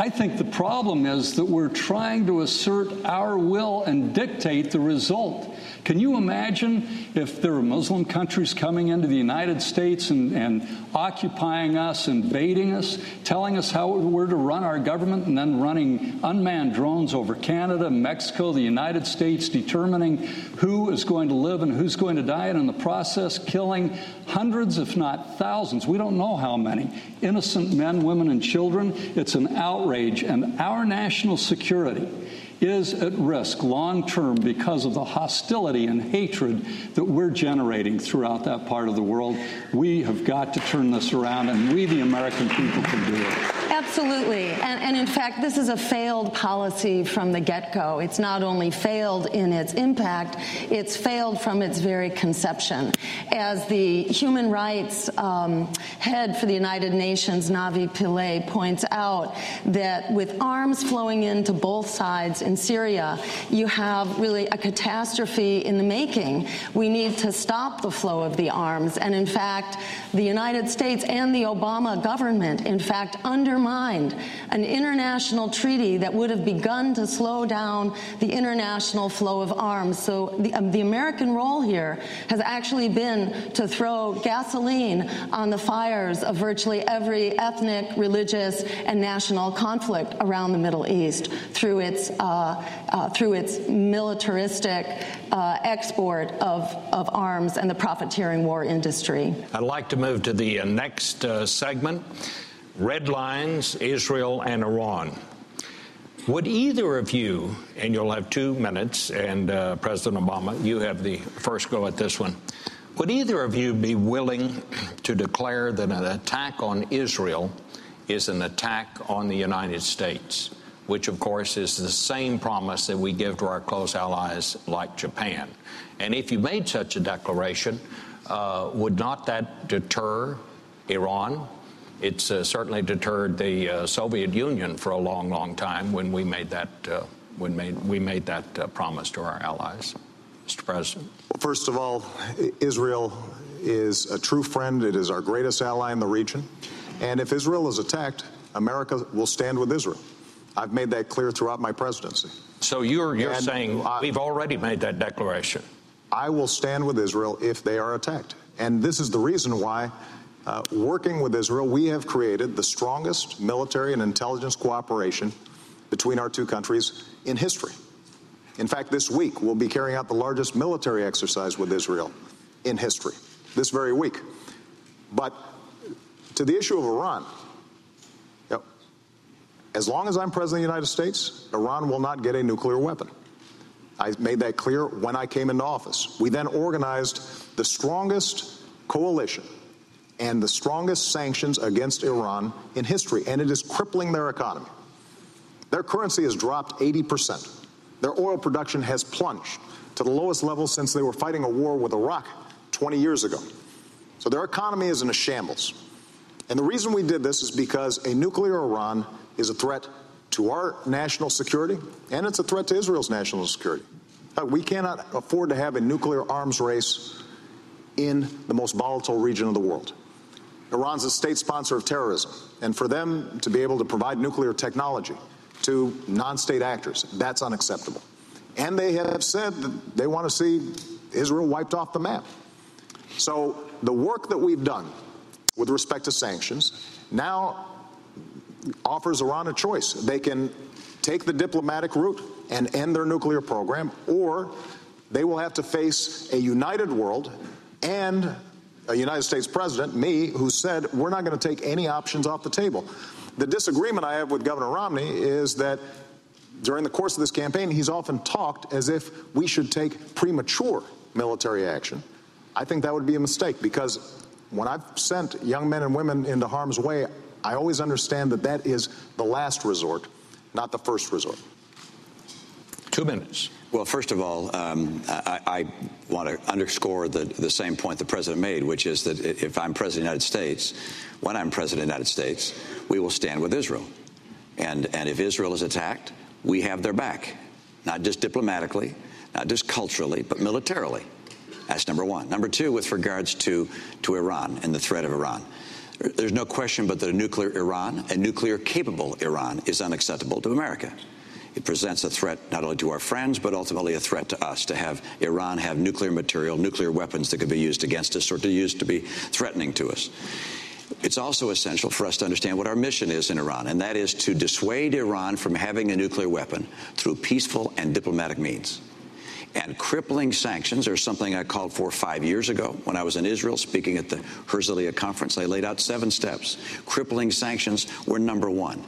I think the problem is that we're trying to assert our will and dictate the result. Can you imagine if there were Muslim countries coming into the United States and, and occupying us, invading us, telling us how we're to run our government, and then running unmanned drones over Canada, Mexico, the United States, determining who is going to live and who's going to die, and in the process, killing hundreds, if not thousands, we don't know how many, innocent men, women, and children? It's an outrage, and our national security is at risk long term because of the hostility and hatred that we're generating throughout that part of the world. We have got to turn this around, and we, the American people, can do it. Absolutely. And, and, in fact, this is a failed policy from the get go. It's not only failed in its impact, it's failed from its very conception. As the human rights um, head for the United Nations, Navi Pillay, points out, that with arms flowing into both sides in Syria, you have really a catastrophe in the making. We need to stop the flow of the arms. And in fact, the United States and the Obama government, in fact, undermined an international treaty that would have begun to slow down the international flow of arms. So the, um, the American role here has actually been to throw gasoline on the fires of virtually every ethnic, religious, and national conflict around the Middle East through its uh, through its militaristic uh, export of, of arms and the profiteering war industry. I'd like to move to the uh, next uh, segment Red Lines, Israel, and Iran. Would either of you, and you'll have two minutes, and uh, President Obama, you have the first go at this one. Would either of you be willing to declare that an attack on Israel is an attack on the United States? Which of course is the same promise that we give to our close allies like Japan. And if you made such a declaration, uh, would not that deter Iran? It's uh, certainly deterred the uh, Soviet Union for a long, long time when we made that uh, when made, we made that uh, promise to our allies. Mr. President. Well, first of all, Israel is a true friend. It is our greatest ally in the region. And if Israel is attacked, America will stand with Israel. I've made that clear throughout my presidency. So you're you're and saying I, we've already made that declaration. I will stand with Israel if they are attacked, and this is the reason why. Uh, working with Israel, we have created the strongest military and intelligence cooperation between our two countries in history. In fact, this week we'll be carrying out the largest military exercise with Israel in history, this very week. But to the issue of Iran, as long as I'm President of the United States, Iran will not get a nuclear weapon. I made that clear when I came into office. We then organized the strongest coalition and the strongest sanctions against Iran in history, and it is crippling their economy. Their currency has dropped 80%. Their oil production has plunged to the lowest level since they were fighting a war with Iraq 20 years ago. So their economy is in a shambles. And the reason we did this is because a nuclear Iran is a threat to our national security, and it's a threat to Israel's national security. Uh, we cannot afford to have a nuclear arms race in the most volatile region of the world. Iran's a state sponsor of terrorism, and for them to be able to provide nuclear technology to non state actors, that's unacceptable. And they have said that they want to see Israel wiped off the map. So the work that we've done with respect to sanctions now offers Iran a choice. They can take the diplomatic route and end their nuclear program, or they will have to face a united world and a United States president, me, who said we're not going to take any options off the table. The disagreement I have with Governor Romney is that during the course of this campaign, he's often talked as if we should take premature military action. I think that would be a mistake because when I've sent young men and women into harm's way, I always understand that that is the last resort, not the first resort. Two minutes. Well, first of all, um, I, I, want to underscore the, the same point the president made, which is that if I'm president of the United States, when I'm president of the United States, we will stand with Israel. And, and if Israel is attacked, we have their back, not just diplomatically, not just culturally, but militarily. That's number one. Number two, with regards to, to Iran and the threat of Iran. There's no question but that a nuclear Iran, a nuclear capable Iran, is unacceptable to America. It presents a threat not only to our friends, but ultimately a threat to us to have Iran have nuclear material, nuclear weapons that could be used against us or to use to be threatening to us. It's also essential for us to understand what our mission is in Iran, and that is to dissuade Iran from having a nuclear weapon through peaceful and diplomatic means. And crippling sanctions are something I called for five years ago when I was in Israel speaking at the Herzliya conference. I laid out seven steps. Crippling sanctions were number one,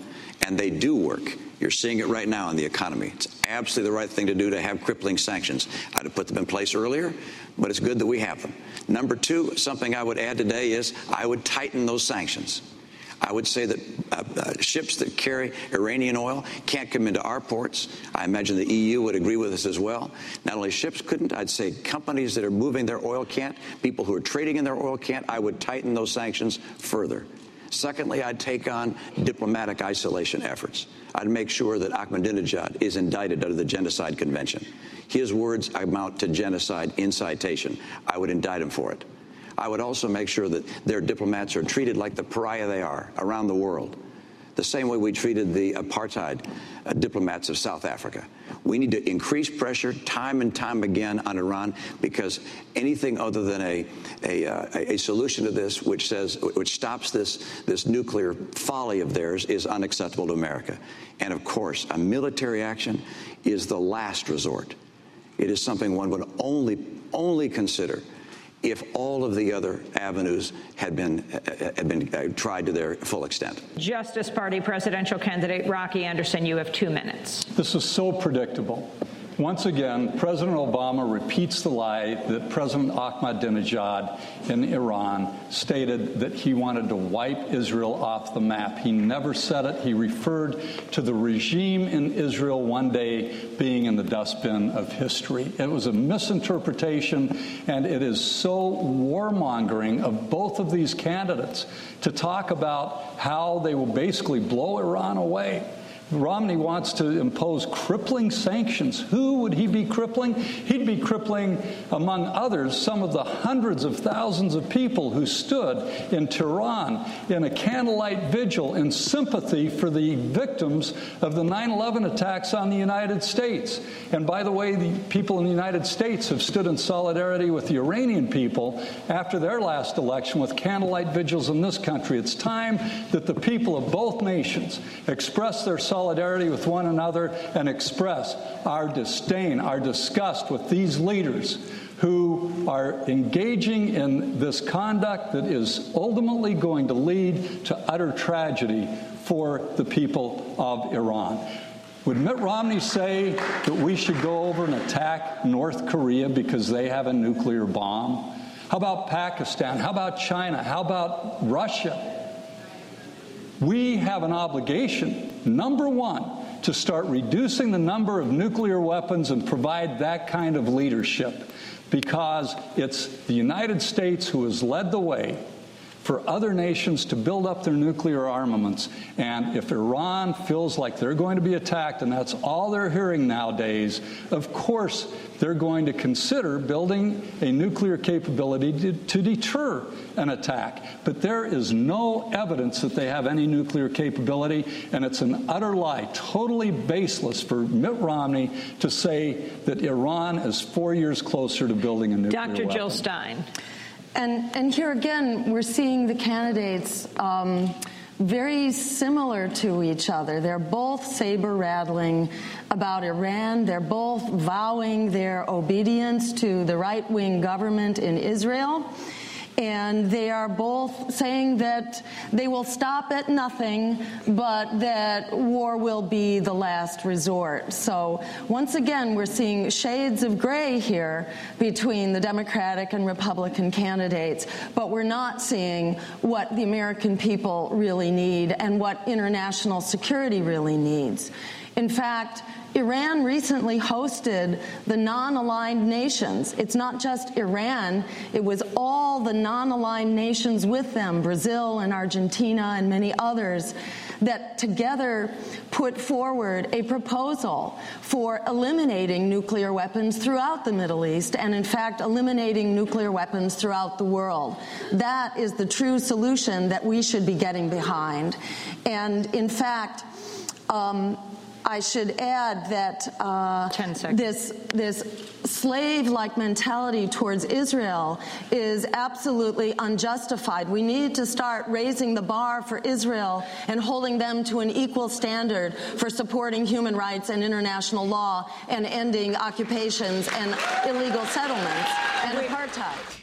and they do work. You're seeing it right now in the economy. It's absolutely the right thing to do to have crippling sanctions. I'd have put them in place earlier, but it's good that we have them. Number two, something I would add today is I would tighten those sanctions. I would say that uh, uh, ships that carry Iranian oil can't come into our ports. I imagine the EU would agree with us as well. Not only ships couldn't, I'd say companies that are moving their oil can't, people who are trading in their oil can't. I would tighten those sanctions further. Secondly, I'd take on diplomatic isolation efforts. I'd make sure that Ahmadinejad is indicted under the Genocide Convention. His words amount to genocide incitation. I would indict him for it. I would also make sure that their diplomats are treated like the pariah they are around the world, the same way we treated the apartheid uh, diplomats of South Africa. We need to increase pressure time and time again on Iran because anything other than a, a, uh, a solution to this, which says, which stops this, this nuclear folly of theirs, is unacceptable to America. And of course, a military action is the last resort. It is something one would only, only consider if all of the other avenues had been had been uh, tried to their full extent. Justice Party presidential candidate Rocky Anderson, you have two minutes. This is so predictable. Once again, President Obama repeats the lie that President Ahmadinejad in Iran stated that he wanted to wipe Israel off the map. He never said it. He referred to the regime in Israel one day being in the dustbin of history. It was a misinterpretation, and it is so warmongering of both of these candidates to talk about how they will basically blow Iran away. Romney wants to impose crippling sanctions. Who would he be crippling? He'd be crippling, among others, some of the hundreds of thousands of people who stood in Tehran in a candlelight vigil in sympathy for the victims of the 9 11 attacks on the United States. And by the way, the people in the United States have stood in solidarity with the Iranian people after their last election with candlelight vigils in this country. It's time that the people of both nations express their solidarity solidarity with one another and express our disdain, our disgust with these leaders who are engaging in this conduct that is ultimately going to lead to utter tragedy for the people of Iran. Would Mitt Romney say that we should go over and attack North Korea because they have a nuclear bomb? How about Pakistan? How about China? How about Russia? We have an obligation, number one, to start reducing the number of nuclear weapons and provide that kind of leadership because it's the United States who has led the way for other nations to build up their nuclear armaments. And if Iran feels like they're going to be attacked, and that's all they're hearing nowadays, of course they're going to consider building a nuclear capability to, to deter an attack. But there is no evidence that they have any nuclear capability, and it's an utter lie, totally baseless for Mitt Romney to say that Iran is four years closer to building a nuclear Dr. weapon. Jill Stein. And, and here again, we're seeing the candidates um, very similar to each other. They're both saber rattling about Iran. They're both vowing their obedience to the right wing government in Israel and they are both saying that they will stop at nothing, but that war will be the last resort. So once again, we're seeing shades of gray here between the Democratic and Republican candidates, but we're not seeing what the American people really need and what international security really needs. In fact, Iran recently hosted the non aligned nations. It's not just Iran, it was all the non aligned nations with them, Brazil and Argentina and many others, that together put forward a proposal for eliminating nuclear weapons throughout the Middle East and, in fact, eliminating nuclear weapons throughout the world. That is the true solution that we should be getting behind. And, in fact, um, I should add that uh, this this slave-like mentality towards Israel is absolutely unjustified. We need to start raising the bar for Israel and holding them to an equal standard for supporting human rights and international law and ending occupations and illegal settlements and apartheid.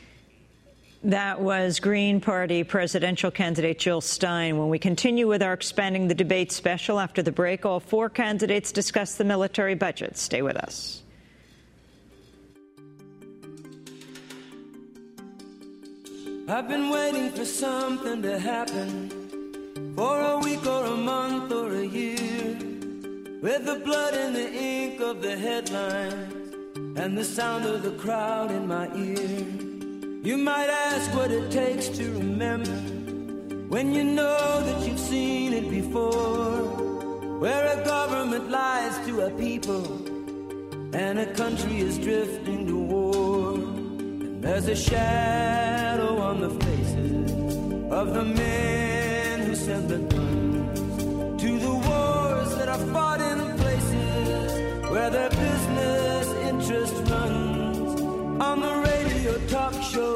That was Green Party presidential candidate Jill Stein. When we continue with our Expanding the Debate special after the break, all four candidates discuss the military budget. Stay with us. I've been waiting for something to happen for a week or a month or a year. With the blood and the ink of the headlines and the sound of the crowd in my ear. You might ask what it takes to remember When you know that you've seen it before, where a government lies to a people and a country is drifting to war, and there's a shadow on the faces of the men who sent the guns to the wars that are fought in places where their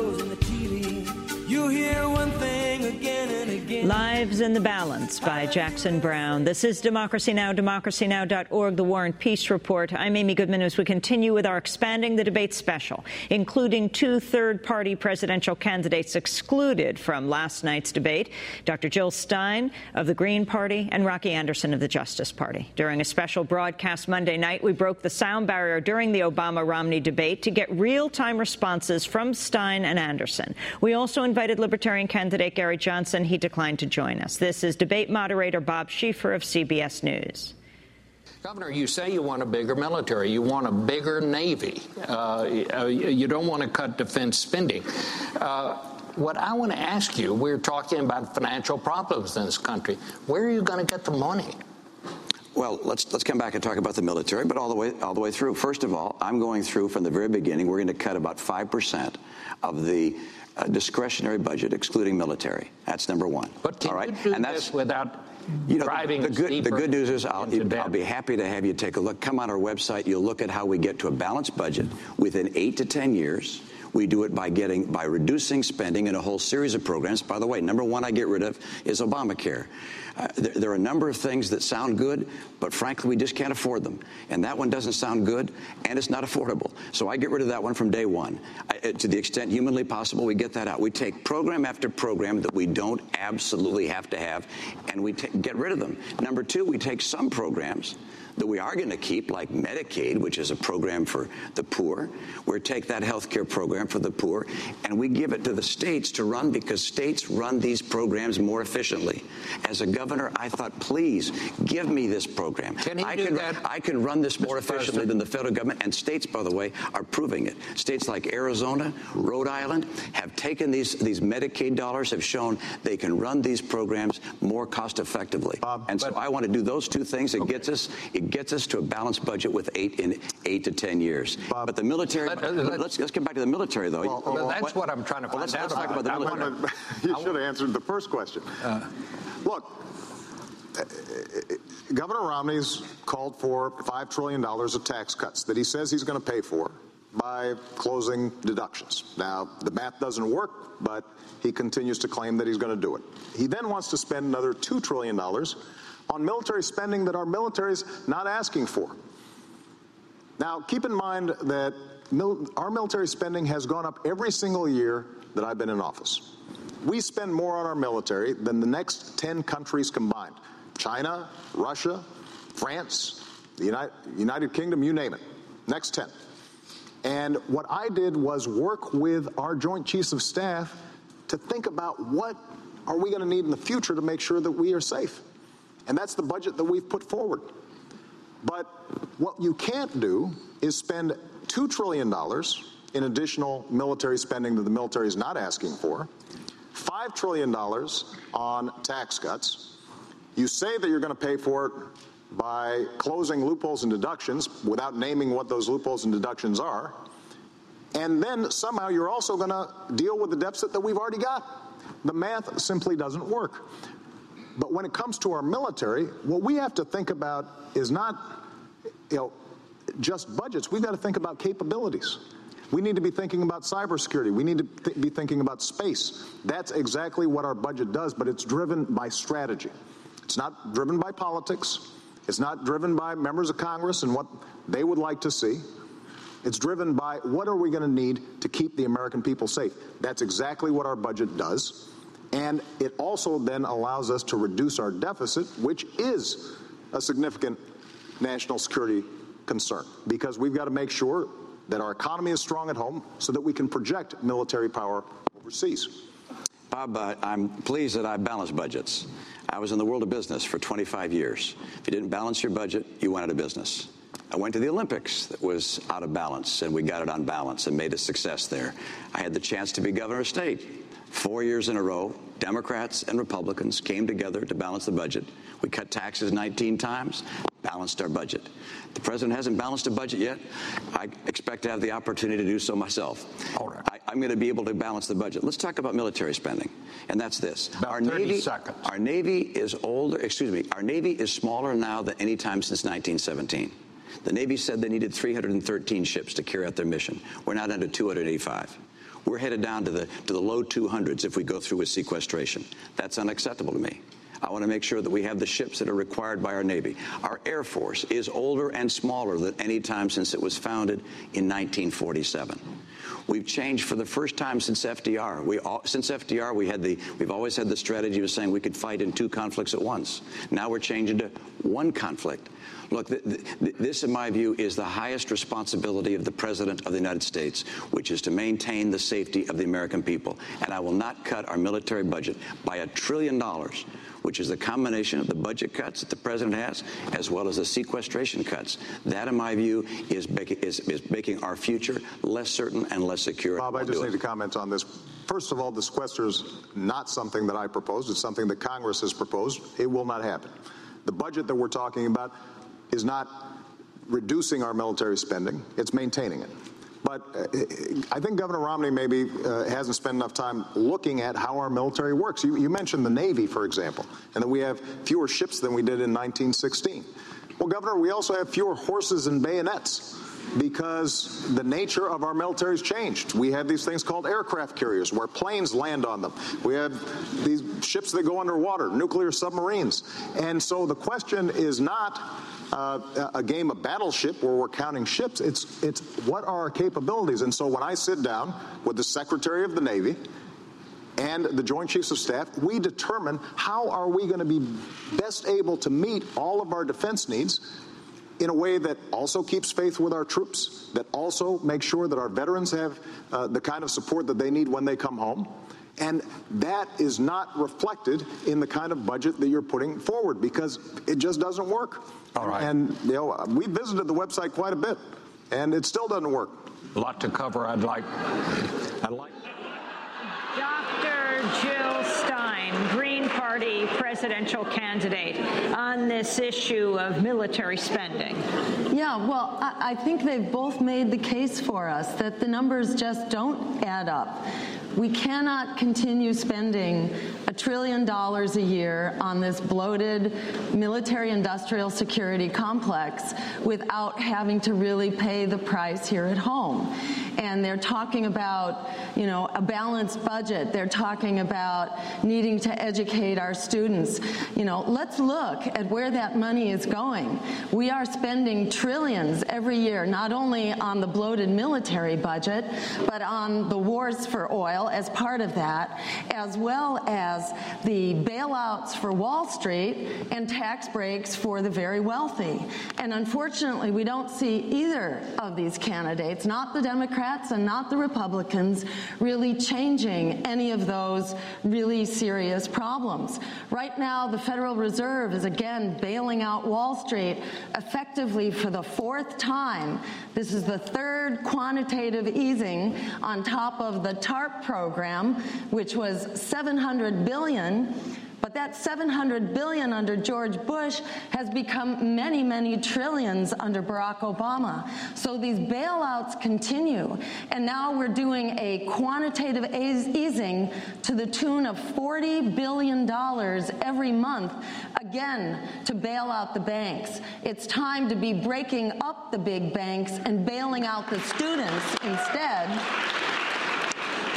shows and the TV. You hear one thing again and again. Lives in the Balance by Jackson Browne. This is Democracy Now!, democracynow.org, The War and Peace Report. I'm Amy Goodman as we continue with our Expanding the Debate special, including two third-party presidential candidates excluded from last night's debate, Dr. Jill Stein of the Green Party and Rocky Anderson of the Justice Party. During a special broadcast Monday night, we broke the sound barrier during the Obama-Romney debate to get real-time responses from Stein and Anderson. We also invited Libertarian candidate Gary Johnson. He declined to join us. This is debate moderator Bob Schieffer of CBS News. Governor, you say you want a bigger military. You want a bigger Navy. Uh, you don't want to cut defense spending. Uh, what I want to ask you, we're talking about financial problems in this country. Where are you going to get the money? Well, let's let's come back and talk about the military, but all the way all the way through. First of all, I'm going through from the very beginning. We're going to cut about five percent of the uh, discretionary budget, excluding military. That's number one. But can all right, you do and that's this without you know, driving the, the good, the good news is I'll. I'll be happy to have you take a look. Come on our website. You'll look at how we get to a balanced budget within eight to ten years. We do it by getting by reducing spending in a whole series of programs. By the way, number one I get rid of is Obamacare. Uh, there, there, are a number of things that sound good, but frankly, we just can't afford them. And that one doesn't sound good, and it's not affordable. So I get rid of that one from day one. I, to the extent humanly possible, we get that out. We take program after program that we don't absolutely have to have, and we get rid of them. Number two, we take some programs that we are going to keep, like Medicaid, which is a program for the poor. We take that health care program for the poor, and we give it to the states to run because states run these programs more efficiently. As a governor, I thought, please give me this program. Can he I do can, that? I can run this more Mr. efficiently President? than the federal government, and states, by the way, are proving it. States like Arizona, Rhode Island have taken these, these Medicaid dollars, have shown they can run these programs more cost effectively. and so I want to do those two things. It gets us it gets us to a balanced budget with eight in eight to ten years. but the military. Let- uh, let's, let's let's get back to the military though. Well, that's what I'm trying to Well, find let's, out let's talk about. about the military. wanna- you should have answered the first question. Look, uh, Governor Romney's called for $5 trillion of tax cuts that he says he's going to pay for by closing deductions. Now, the math doesn't work, but he continues to claim that he's going to do it. He then wants to spend another $2 trillion on military spending that our military is not asking for. Now, keep in mind that mil- our military spending has gone up every single year that I've been in office. We spend more on our military than the next 10 countries combined China, Russia, France, the United, United Kingdom, you name it. Next 10. And what I did was work with our Joint Chiefs of Staff to think about what are we going to need in the future to make sure that we are safe. And that's the budget that we've put forward. But what you can't do is spend $2 trillion in additional military spending that the military is not asking for, $5 trillion on tax cuts. You say that you're going to pay for it by closing loopholes and deductions without naming what those loopholes and deductions are. And then somehow you're also going to deal with the deficit that we've already got. The math simply doesn't work. But when it comes to our military, what we have to think about is not, you know, just budgets. We've got to think about capabilities. We need to be thinking about cybersecurity. We need to th- be thinking about space. That's exactly what our budget does, but it's driven by strategy. It's not driven by politics. It's not driven by members of Congress and what they would like to see. It's driven by what are we going to need to keep the American people safe. That's exactly what our budget does. And it also then allows us to reduce our deficit, which is a significant national security concern, because we've got to make sure that our economy is strong at home so that we can project military power overseas. Bob, uh, I'm pleased that I balance budgets. I was in the world of business for 25 years. If you didn't balance your budget, you went out of business. I went to the Olympics that was out of balance, and we got it on balance and made a success there. I had the chance to be governor of state four years in a row Democrats and Republicans came together to balance the budget. We cut taxes 19 times, balanced our budget. The president hasn't balanced a budget yet. I expect to have the opportunity to do so myself. All right. I, am going to be able to balance the budget. Let's talk about military spending, and that's this: About our 30 navy, seconds. our navy is older. Excuse me, our navy is smaller now than any time since 1917. The Navy said they needed 313 ships to carry out their mission. We're now down to 285. We're headed down to the to the low 200s if we go through with sequestration. That's unacceptable to me. I want to make sure that we have the ships that are required by our Navy. Our Air Force is older and smaller than any time since it was founded in 1947. We've changed for the first time since FDR. We all, since FDR, we had the we've always had the strategy of saying we could fight in two conflicts at once. Now we're changing to one conflict. Look, th- th- this, in my view, is the highest responsibility of the President of the United States, which is to maintain the safety of the American people. And I will not cut our military budget by a trillion dollars which is the combination of the budget cuts that the president has, as well as the sequestration cuts. That, in my view, is, is, is making our future less certain and less secure. Bob, I We'll just need it. to comment on this. First of all, the sequester is not something that I proposed. It's something that Congress has proposed. It will not happen. The budget that we're talking about is not reducing our military spending, it's maintaining it. But uh, I think Governor Romney maybe uh, hasn't spent enough time looking at how our military works. You, you mentioned the Navy, for example, and that we have fewer ships than we did in 1916. Well, Governor, we also have fewer horses and bayonets because the nature of our military has changed. We have these things called aircraft carriers where planes land on them. We have these ships that go underwater, nuclear submarines. And so the question is not uh, a game of battleship where we're counting ships. It's it's what are our capabilities? And so when I sit down with the Secretary of the Navy and the Joint Chiefs of Staff, we determine how are we going to be best able to meet all of our defense needs in a way that also keeps faith with our troops, that also makes sure that our veterans have uh, the kind of support that they need when they come home. And that is not reflected in the kind of budget that you're putting forward because it just doesn't work. All right. And you know, we visited the website quite a bit, and it still doesn't work. A lot to cover. I'd like. I'd like. Dr. Jill Stein, Green Party presidential candidate, on this issue of military spending. Yeah, well, I, I think they've both made the case for us that the numbers just don't add up. We cannot continue spending a trillion dollars a year on this bloated military industrial security complex without having to really pay the price here at home. And they're talking about, you know, a balanced budget. They're talking about needing to educate our students. You know, let's look at where that money is going. We are spending trillions every year, not only on the bloated military budget, but on the wars for oil as part of that, as well as the bailouts for Wall Street and tax breaks for the very wealthy. And unfortunately, we don't see either of these candidates, not the Democrats and not the Republicans, really changing any of those really serious problems. Right now, the Federal Reserve is again bailing out Wall Street effectively for the fourth time. This is the third quantitative easing on top of the TARP program, which was 700 billion. But that 700 billion under George Bush has become many, many trillions under Barack Obama. So these bailouts continue. And now we're doing a quantitative easing to the tune of $40 billion every month, again, to bail out the banks. It's time to be breaking up the big banks and bailing out the students instead.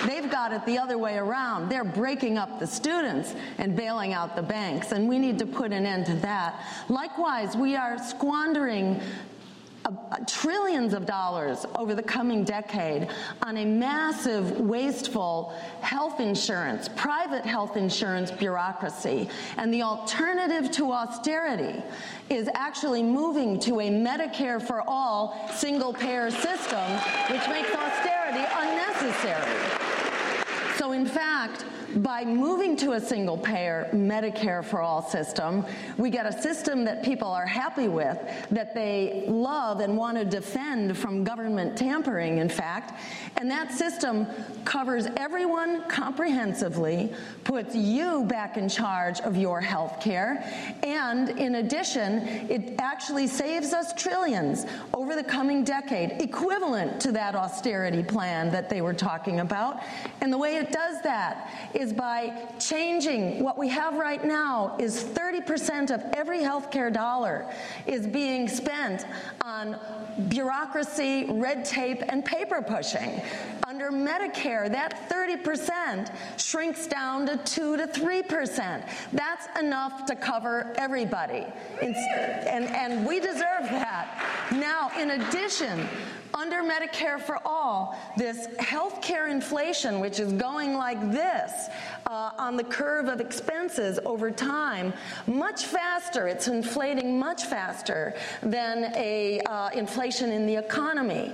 They've got it the other way around. They're breaking up the students and bailing out the banks, and we need to put an end to that. Likewise, we are squandering uh, trillions of dollars over the coming decade on a massive, wasteful health insurance, private health insurance bureaucracy. And the alternative to austerity is actually moving to a Medicare for all single payer system, which makes austerity unnecessary. So, in fact, By moving to a single payer Medicare for all system, we get a system that people are happy with, that they love and want to defend from government tampering, in fact. And that system covers everyone comprehensively, puts you back in charge of your health care, and in addition, it actually saves us trillions over the coming decade, equivalent to that austerity plan that they were talking about. And the way it does that is by changing what we have right now is 30% of every healthcare dollar is being spent on bureaucracy, red tape, and paper pushing. Under Medicare, that 30% shrinks down to 2 to 3%. That's enough to cover everybody. And, and we deserve that. Now, in addition, under Medicare for All, this healthcare inflation, which is going like this uh, on the curve of expenses over time, much faster, it's inflating much faster than a uh, inflation in the economy.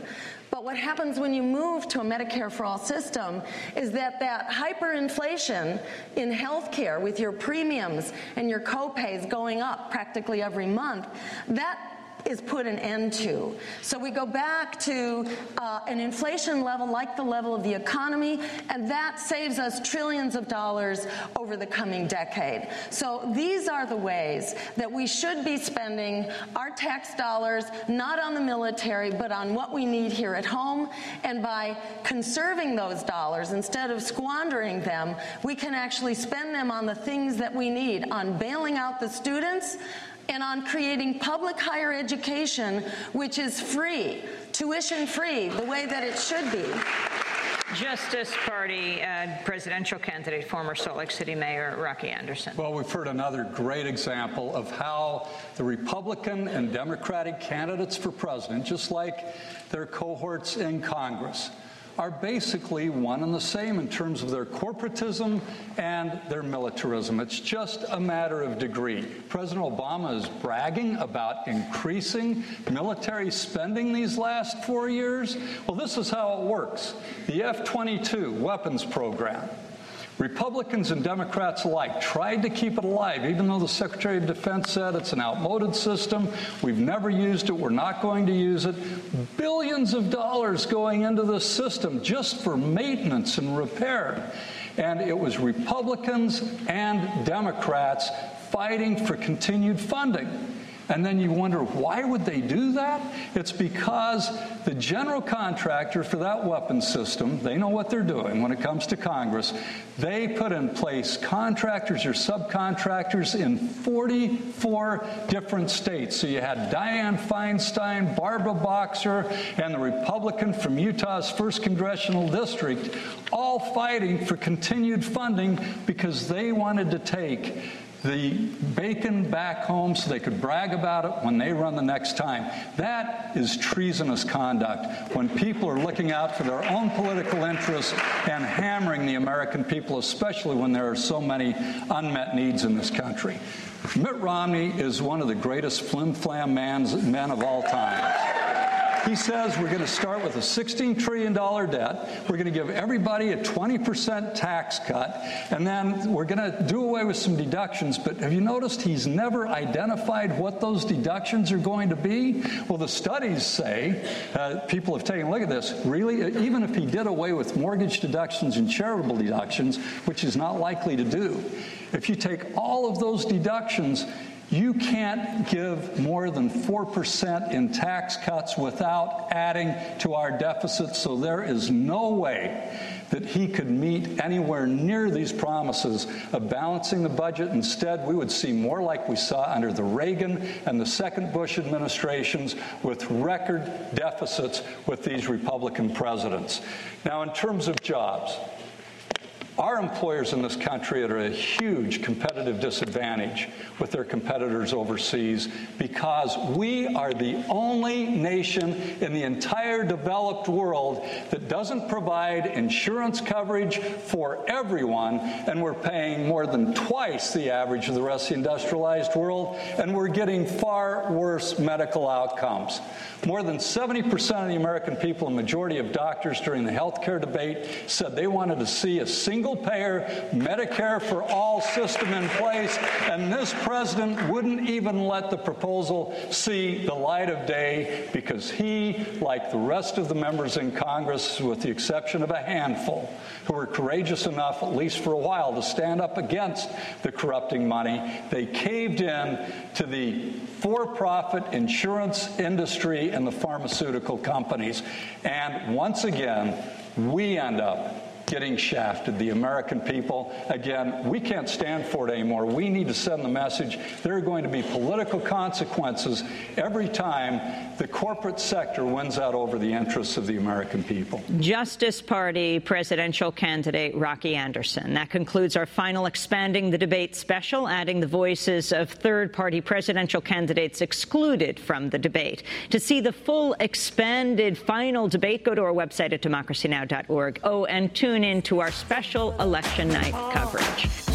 But what happens when you move to a Medicare for all system is that that hyperinflation in healthcare with your premiums and your copays going up practically every month, that is put an end to. So we go back to uh, an inflation level like the level of the economy, and that saves us trillions of dollars over the coming decade. So these are the ways that we should be spending our tax dollars not on the military, but on what we need here at home. And by conserving those dollars instead of squandering them, we can actually spend them on the things that we need on bailing out the students and on creating public higher education, which is free, tuition free, the way that it should be. Justice Party uh, presidential candidate, former Salt Lake City Mayor Rocky Anderson. Well, we've heard another great example of how the Republican and Democratic candidates for president, just like their cohorts in Congress, are basically one and the same in terms of their corporatism and their militarism. It's just a matter of degree. President Obama is bragging about increasing military spending these last four years. Well, this is how it works the F 22 weapons program Republicans and Democrats alike tried to keep it alive, even though the Secretary of Defense said it's an outmoded system. We've never used it. We're not going to use it. Billions of dollars going into the system just for maintenance and repair. And it was Republicans and Democrats fighting for continued funding. And then you wonder, why would they do that? It's because the general contractor for that weapon system, they know what they're doing when it comes to Congress. They put in place contractors or subcontractors in 44 different states. So you had Dianne Feinstein, Barbara Boxer, and the Republican from Utah's 1st Congressional District all fighting for continued funding because they wanted to take the bacon back home so they could brag about it when they run the next time. That is treasonous conduct when people are looking out for their own political interests and hammering the American people, especially when there are so many unmet needs in this country. Mitt Romney is one of the greatest flim flam men of all time. He says we're going to start with a $16 trillion debt. We're going to give everybody a 20% tax cut. And then we're going to do away with some deductions. But have you noticed he's never identified what those deductions are going to be? Well, the studies say, uh, people have taken a look at this, really, even if he did away with mortgage deductions and charitable deductions, which he's not likely to do, if you take all of those deductions, you can't give more than 4% in tax cuts without adding to our deficit, so there is no way that he could meet anywhere near these promises of balancing the budget. Instead, we would see more like we saw under the Reagan and the second Bush administrations with record deficits with these Republican presidents. Now, in terms of jobs, our employers in this country are at a huge competitive disadvantage with their competitors overseas because we are the only nation in the entire developed world that doesn't provide insurance coverage for everyone, and we're paying more than twice the average of the rest of the industrialized world, and we're getting far worse medical outcomes. More than 70% of the American people, a majority of doctors during the health care debate, said they wanted to see a single payer Medicare for all system in place, and this president wouldn't even let the proposal see the light of day because he, like the rest of the members in Congress, with the exception of a handful, who were courageous enough, at least for a while, to stand up against the corrupting money, they caved in to the for profit insurance industry and the pharmaceutical companies. And once again, we end up getting shafted, the American people. Again, we can't stand for it anymore. We need to send the message there are going to be political consequences every time the corporate sector wins out over the interests of the American people. Justice Party presidential candidate Rocky Anderson. That concludes our final Expanding the Debate special, adding the voices of third party presidential candidates excluded from the debate. To see the full expanded final debate, go to our website at democracynow.org. Oh, and tune in to our special election night coverage.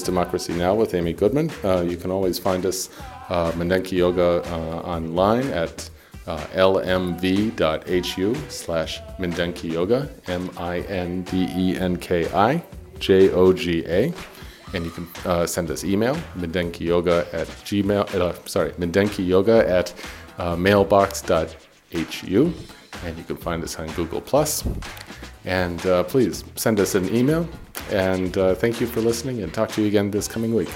Was Democracy Now! with Amy Goodman. Uh, you can always find us, uh, Mindenki Joga, uh, online at uh, lmv.hu slash Mindenki Joga, M I N D E N K I J O G A. And you can uh, send us email, Mindenki Joga at gmail, uh, sorry, Mindenki Joga at uh, mailbox.hu. And you can find us on Google Plus. And uh, please send us an email. And uh, thank you for listening and talk to you again this coming week.